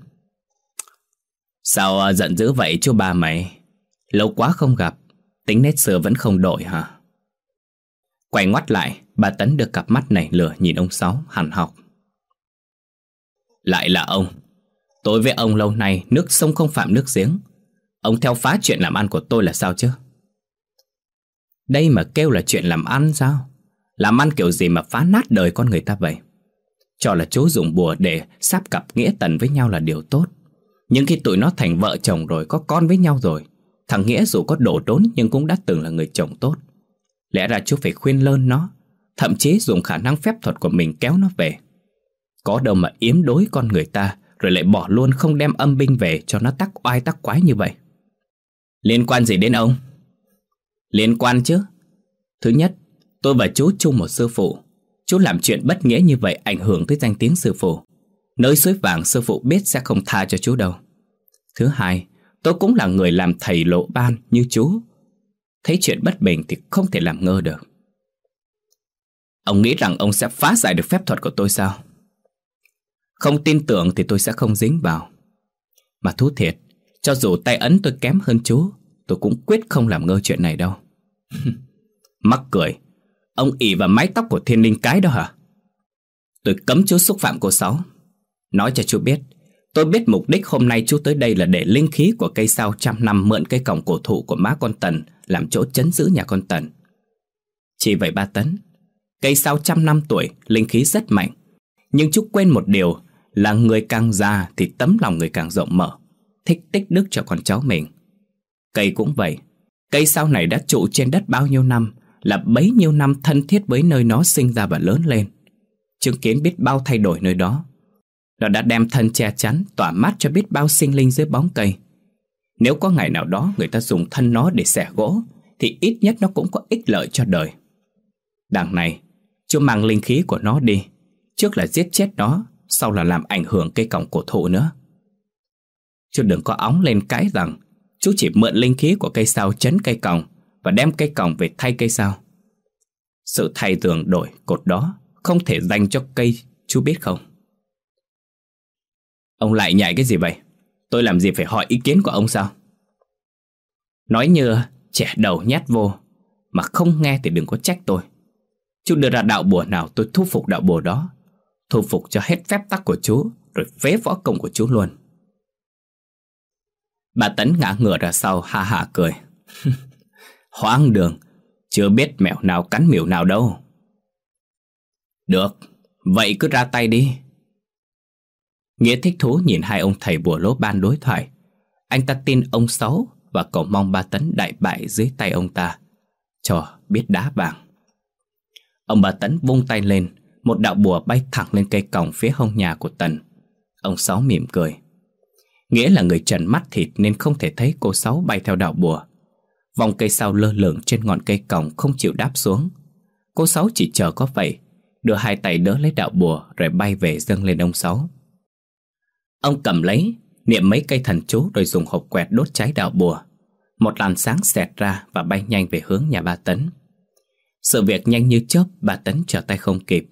Sao ờ, giận dữ vậy chú ba mày? Lâu quá không gặp. Tính nét xưa vẫn không đổi hả? Quay ngoắt lại, Bà Tấn được cặp mắt này lửa nhìn ông Sáu hẳn học. Lại là ông. Tôi với ông lâu nay nước sông không phạm nước giếng. Ông theo phá chuyện làm ăn của tôi là sao chứ? Đây mà kêu là chuyện làm ăn sao? Làm ăn kiểu gì mà phá nát đời con người ta vậy? Cho là chú dùng bùa để sắp cặp nghĩa tần với nhau là điều tốt. Nhưng khi tụi nó thành vợ chồng rồi, Có con với nhau rồi, Thằng Nghĩa dù có đổ đốn nhưng cũng đã từng là người chồng tốt. Lẽ ra chú phải khuyên lơn nó, Thậm chí dùng khả năng phép thuật của mình kéo nó về. Có đâu mà yếm đối con người ta, Rồi lại bỏ luôn không đem âm binh về Cho nó tắc oai tắc quái như vậy. Liên quan gì đến ông? Liên quan chứ. Thứ nhất, Tôi và chú chung một sư phụ. Chú làm chuyện bất nghĩa như vậy ảnh hưởng tới danh tiếng sư phụ. Nơi suối vàng sư phụ biết sẽ không tha cho chú đâu. Thứ hai, Tôi cũng là người làm thầy lộ ban như chú. Thấy chuyện bất bình thì không thể làm ngơ được Ông nghĩ rằng ông sẽ phá giải được phép thuật của tôi sao? Không tin tưởng thì tôi sẽ không dính vào Mà thú thiệt, Cho dù tay ấn tôi kém hơn chú, Tôi cũng quyết không làm ngơ chuyện này đâu (laughs) Mắc cười, Ông ỉ vào mái tóc của thiên linh cái đó hả? Tôi cấm chú xúc phạm cô Sáu Nói cho chú biết, Tôi biết mục đích hôm nay chú tới đây là để linh khí của cây sao trăm năm mượn cây cổng cổ thụ của má con Tần làm chỗ chấn giữ nhà con Tần. Chỉ vậy ba tấn, cây sau trăm năm tuổi, linh khí rất mạnh. Nhưng chú quên một điều là người càng già thì tấm lòng người càng rộng mở, thích tích đức cho con cháu mình. Cây cũng vậy, cây sau này đã trụ trên đất bao nhiêu năm, là bấy nhiêu năm thân thiết với nơi nó sinh ra và lớn lên. Chứng kiến biết bao thay đổi nơi đó. Nó đã đem thân che chắn, tỏa mát cho biết bao sinh linh dưới bóng cây. Nếu có ngày nào đó người ta dùng thân nó để xẻ gỗ, Thì ít nhất nó cũng có ích lợi cho đời. Đằng này Chú mang linh khí của nó đi. Trước là giết chết nó, Sau là làm ảnh hưởng cây còng cổ thụ nữa. Chú đừng có óng lên cái rằng Chú chỉ mượn linh khí của cây sao chấn cây còng Và đem cây còng về thay cây sao. Sự thay tường đổi cột đó Không thể dành cho cây, Chú biết không? Ông lại nhảy cái gì vậy? Tôi làm gì phải hỏi ý kiến của ông sao? Nói như trẻ đầu nhát vô, Mà không nghe thì đừng có trách tôi. Chú đưa ra đạo bùa nào tôi thu phục đạo bùa đó, Thu phục cho hết phép tắc của chú, Rồi phế võ công của chú luôn. Bà Tấn ngã ngửa ra sau, ha ha cười. cười (laughs) Hoang đường, Chưa biết mèo nào cắn miểu nào đâu. Được, Vậy cứ ra tay đi. Nghĩa thích thú nhìn hai ông thầy bùa lỗ ban đối thoại. Anh ta tin ông Sáu Và cầu mong ba tấn đại bại dưới tay ông ta. Cho biết đá vàng. Ông ba tấn vung tay lên, Một đạo bùa bay thẳng lên cây còng phía hông nhà của Tần. Ông Sáu mỉm cười. Nghĩa là người trần mắt thịt Nên không thể thấy cô Sáu bay theo đạo bùa. Vòng cây sau lơ lửng trên ngọn cây còng Không chịu đáp xuống. Cô Sáu chỉ chờ có vậy, Đưa hai tay đỡ lấy đạo bùa Rồi bay về dâng lên ông Sáu. Ông cầm lấy, niệm mấy cây thần chú rồi dùng hộp quẹt đốt cháy đạo bùa. Một làn sáng xẹt ra và bay nhanh về hướng nhà ba tấn. Sự việc nhanh như chớp, ba tấn trở tay không kịp.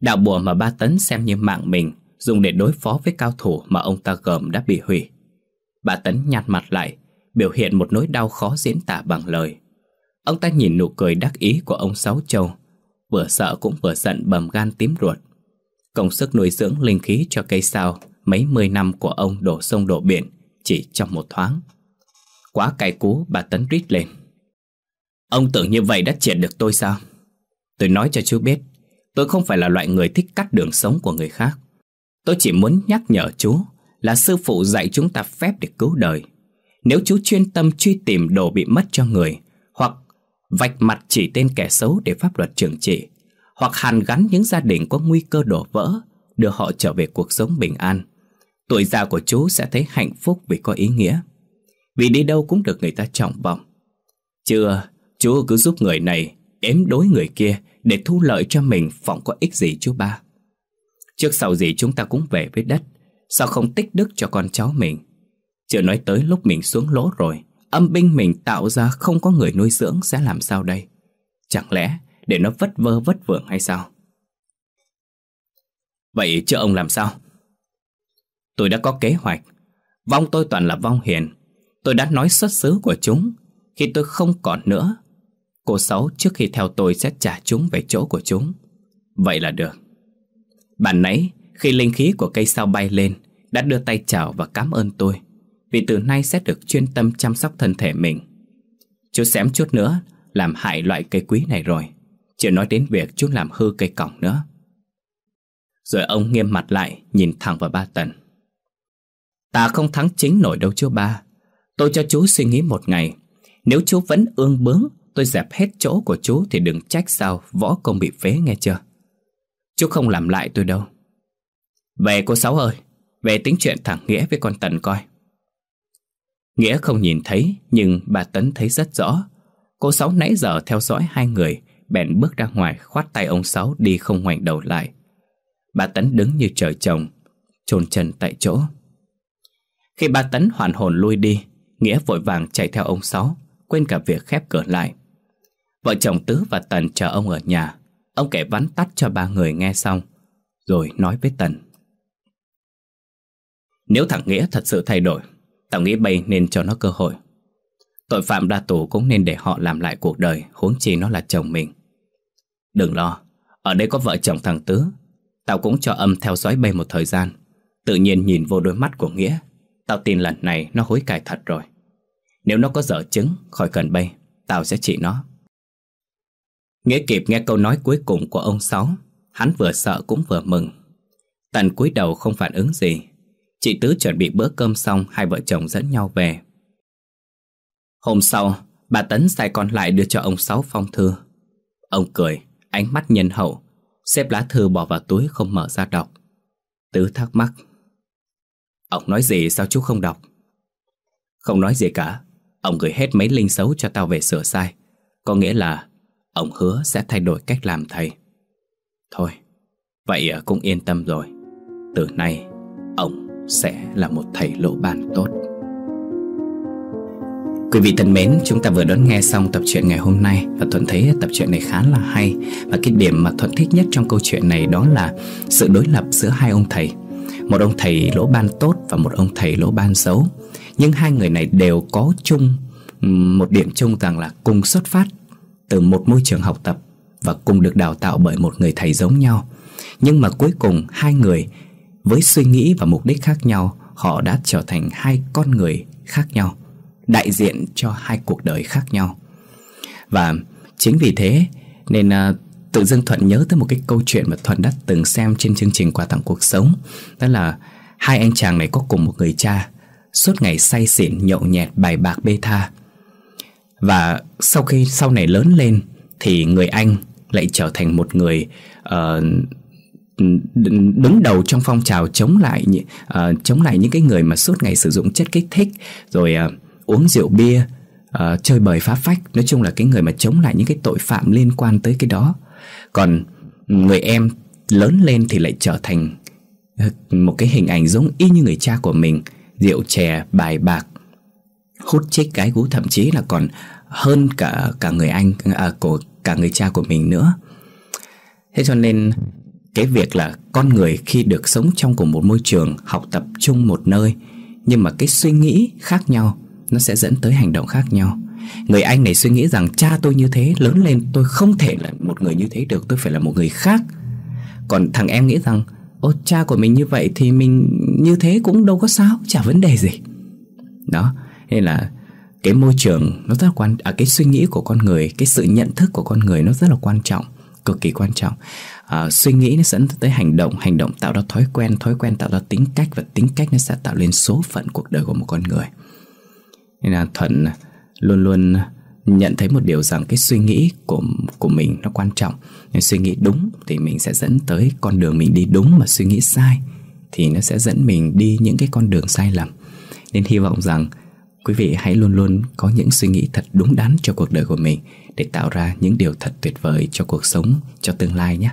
Đạo bùa mà ba tấn xem như mạng mình, dùng để đối phó với cao thủ mà ông ta gồm đã bị hủy. Ba tấn nhăn mặt lại, biểu hiện một nỗi đau khó diễn tả bằng lời. Ông ta nhìn nụ cười đắc ý của ông Sáu Châu Vừa sợ cũng vừa giận bầm gan tím ruột Công sức nuôi dưỡng linh khí cho cây sao Mấy mươi năm của ông đổ sông đổ biển Chỉ trong một thoáng. Quá cay cú, bà Tấn rít lên. Ông tưởng như vậy đã triệt được tôi sao? Tôi nói cho chú biết, Tôi không phải là loại người thích cắt đường sống của người khác. Tôi chỉ muốn nhắc nhở chú Là sư phụ dạy chúng ta phép để cứu đời. Nếu chú chuyên tâm truy tìm đồ bị mất cho người, Hoặc vạch mặt chỉ tên kẻ xấu để pháp luật trừng trị, Hoặc hàn gắn những gia đình có nguy cơ đổ vỡ, Đưa họ trở về cuộc sống bình an Tuổi già của chú sẽ thấy hạnh phúc vì có ý nghĩa Vì đi đâu cũng được người ta trọng vọng Chưa, chú cứ giúp người này ếm đối người kia để thu lợi cho mình phỏng có ích gì chú ba. Trước sau gì chúng ta cũng về với đất, sao không tích đức cho con cháu mình? Chưa nói tới lúc mình xuống lỗ rồi, âm binh mình tạo ra không có người nuôi dưỡng sẽ làm sao đây? Chẳng lẽ để nó vất vơ vất vưởng hay sao? Vậy chứ ông làm sao? Tôi đã có kế hoạch. Vong tôi toàn là vong hiền. Tôi đã nói xuất xứ của chúng. Khi tôi không còn nữa, Cô Sáu trước khi theo tôi sẽ trả chúng về chỗ của chúng. Vậy là được. Bạn nãy, khi linh khí của cây sao bay lên, Đã đưa tay chào và cảm ơn tôi. Vì từ nay sẽ được chuyên tâm chăm sóc thân thể mình. Chú xém chút nữa, Làm hại loại cây quý này rồi. Chưa nói đến việc chú làm hư cây cỏng nữa. Rồi ông nghiêm mặt lại, Nhìn thẳng vào ba tần. Ta không thắng chính nổi đâu chú ba Tôi cho chú suy nghĩ một ngày Nếu chú vẫn ương bướng tôi dẹp hết chỗ của chú thì đừng trách sao võ công bị phế nghe chưa. Chú không làm lại tôi đâu. Về cô Sáu ơi, về tính chuyện thẳng Nghĩa với con Tần coi. Nghĩa không nhìn thấy nhưng bà Tấn thấy rất rõ. Cô Sáu nãy giờ theo dõi hai người bèn bước ra ngoài khoát tay ông Sáu đi không ngoảnh đầu lại. Bà Tấn đứng như trời trồng, chôn chân tại chỗ. Khi ba Tấn hoàn hồn lui đi, Nghĩa vội vàng chạy theo ông Sáu, quên cả việc khép cửa lại. Vợ chồng Tứ và Tần chờ ông ở nhà. Ông kể vắn tắt cho ba người nghe xong Rồi nói với Tần. Nếu thằng Nghĩa thật sự thay đổi Tao nghĩ bây nên cho nó cơ hội. Tội phạm ra tù cũng nên để họ làm lại cuộc đời Huống chi nó là chồng mình. Đừng lo Ở đây có vợ chồng thằng Tứ. Tao cũng cho âm theo dõi bay một thời gian. Tự nhiên nhìn vô đôi mắt của Nghĩa Tao tin lần này nó hối cải thật rồi. Nếu nó có dở chứng Khỏi cần bay, Tao sẽ trị nó. Nghĩa kịp nghe câu nói cuối cùng của ông Sáu, Hắn vừa sợ cũng vừa mừng. Tần cúi đầu không phản ứng gì. Chị Tứ chuẩn bị bữa cơm xong, Hai vợ chồng dẫn nhau về. Hôm sau, Bà Tấn sai con lại đưa cho ông Sáu phong thư. Ông cười, Ánh mắt nhân hậu, Xếp lá thư bỏ vào túi không mở ra đọc. Tứ thắc mắc Ông nói gì sao chú không đọc? Không nói gì cả. Ông gửi hết mấy linh xấu cho tao về sửa sai. Có nghĩa là Ông hứa sẽ thay đổi cách làm thầy. Thôi Vậy à, cũng yên tâm rồi. Từ nay Ông sẽ là một thầy lỗ ban tốt. Quý vị thân mến, chúng ta vừa đón nghe xong tập truyện ngày hôm nay và Thuận thấy tập truyện này khá là hay. Và cái điểm mà Thuận thích nhất trong câu chuyện này đó là sự đối lập giữa hai ông thầy. Một ông thầy lỗ ban tốt và một ông thầy lỗ ban xấu. Nhưng hai người này đều có chung một điểm chung rằng là cùng xuất phát từ một môi trường học tập và cùng được đào tạo bởi một người thầy giống nhau. Nhưng mà cuối cùng hai người với suy nghĩ và mục đích khác nhau, họ đã trở thành hai con người khác nhau, đại diện cho hai cuộc đời khác nhau. Và chính vì thế nên uh, tự dưng Thuận nhớ tới một cái câu chuyện mà Thuận đã từng xem trên chương trình quà tặng cuộc sống, đó là hai anh chàng này có cùng một người cha, suốt ngày say xỉn nhậu nhẹt bài bạc bê tha. Và sau khi sau này lớn lên Thì người anh lại trở thành một người uh, đứng đầu trong phong trào chống lại uh, chống lại những cái người mà suốt ngày sử dụng chất kích thích rồi uh, uống rượu bia uh, chơi bời phá phách. Nói chung là cái người mà chống lại những cái tội phạm liên quan tới cái đó còn người em lớn lên thì lại trở thành ờ, một cái hình ảnh giống y như người cha của mình rượu chè bài bạc hút chích cái gú thậm chí là còn hơn cả cả người anh à, của cả người cha của mình nữa. Thế cho nên cái việc là con người khi được sống trong cùng một môi trường học tập chung một nơi nhưng mà cái suy nghĩ khác nhau nó sẽ dẫn tới hành động khác nhau. Người anh này suy nghĩ rằng cha tôi như thế Lớn lên tôi không thể là một người như thế được Tôi phải là một người khác. Còn thằng em nghĩ rằng Ô cha của mình như vậy thì mình như thế cũng đâu có sao Chả vấn đề gì. Đó Nên là cái môi trường nó rất là quan à, cái suy nghĩ của con người cái sự nhận thức của con người nó rất là quan trọng cực kỳ quan trọng. À, suy nghĩ nó dẫn tới hành động hành động tạo ra thói quen thói quen tạo ra tính cách và tính cách nó sẽ tạo lên số phận cuộc đời của một con người. Nên là thuận luôn luôn nhận thấy một điều rằng cái suy nghĩ của của mình nó quan trọng. Nên suy nghĩ đúng thì mình sẽ dẫn tới con đường mình đi đúng mà suy nghĩ sai thì nó sẽ dẫn mình đi những cái con đường sai lầm. Nên hy vọng rằng quý vị hãy luôn luôn có những suy nghĩ thật đúng đắn cho cuộc đời của mình để tạo ra những điều thật tuyệt vời cho cuộc sống, cho tương lai nhé.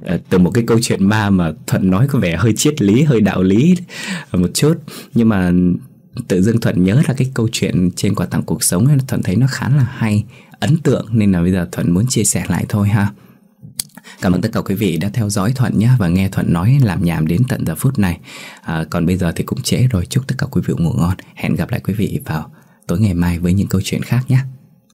Ờ, từ một cái câu chuyện ma mà thuận nói có vẻ hơi triết lý, hơi đạo lý một chút. Nhưng mà tự dưng thuận nhớ là cái câu chuyện trên quà tặng cuộc sống ấy, thuận thấy nó khá là hay ấn tượng nên là bây giờ thuận muốn chia sẻ lại thôi ha Cảm ơn tất cả quý vị đã theo dõi Thuận nhé và nghe Thuận nói làm nhảm đến tận giờ phút này. À, còn bây giờ thì cũng trễ rồi, chúc tất cả quý vị ngủ ngon. Hẹn gặp lại quý vị vào tối ngày mai với những câu chuyện khác nhé.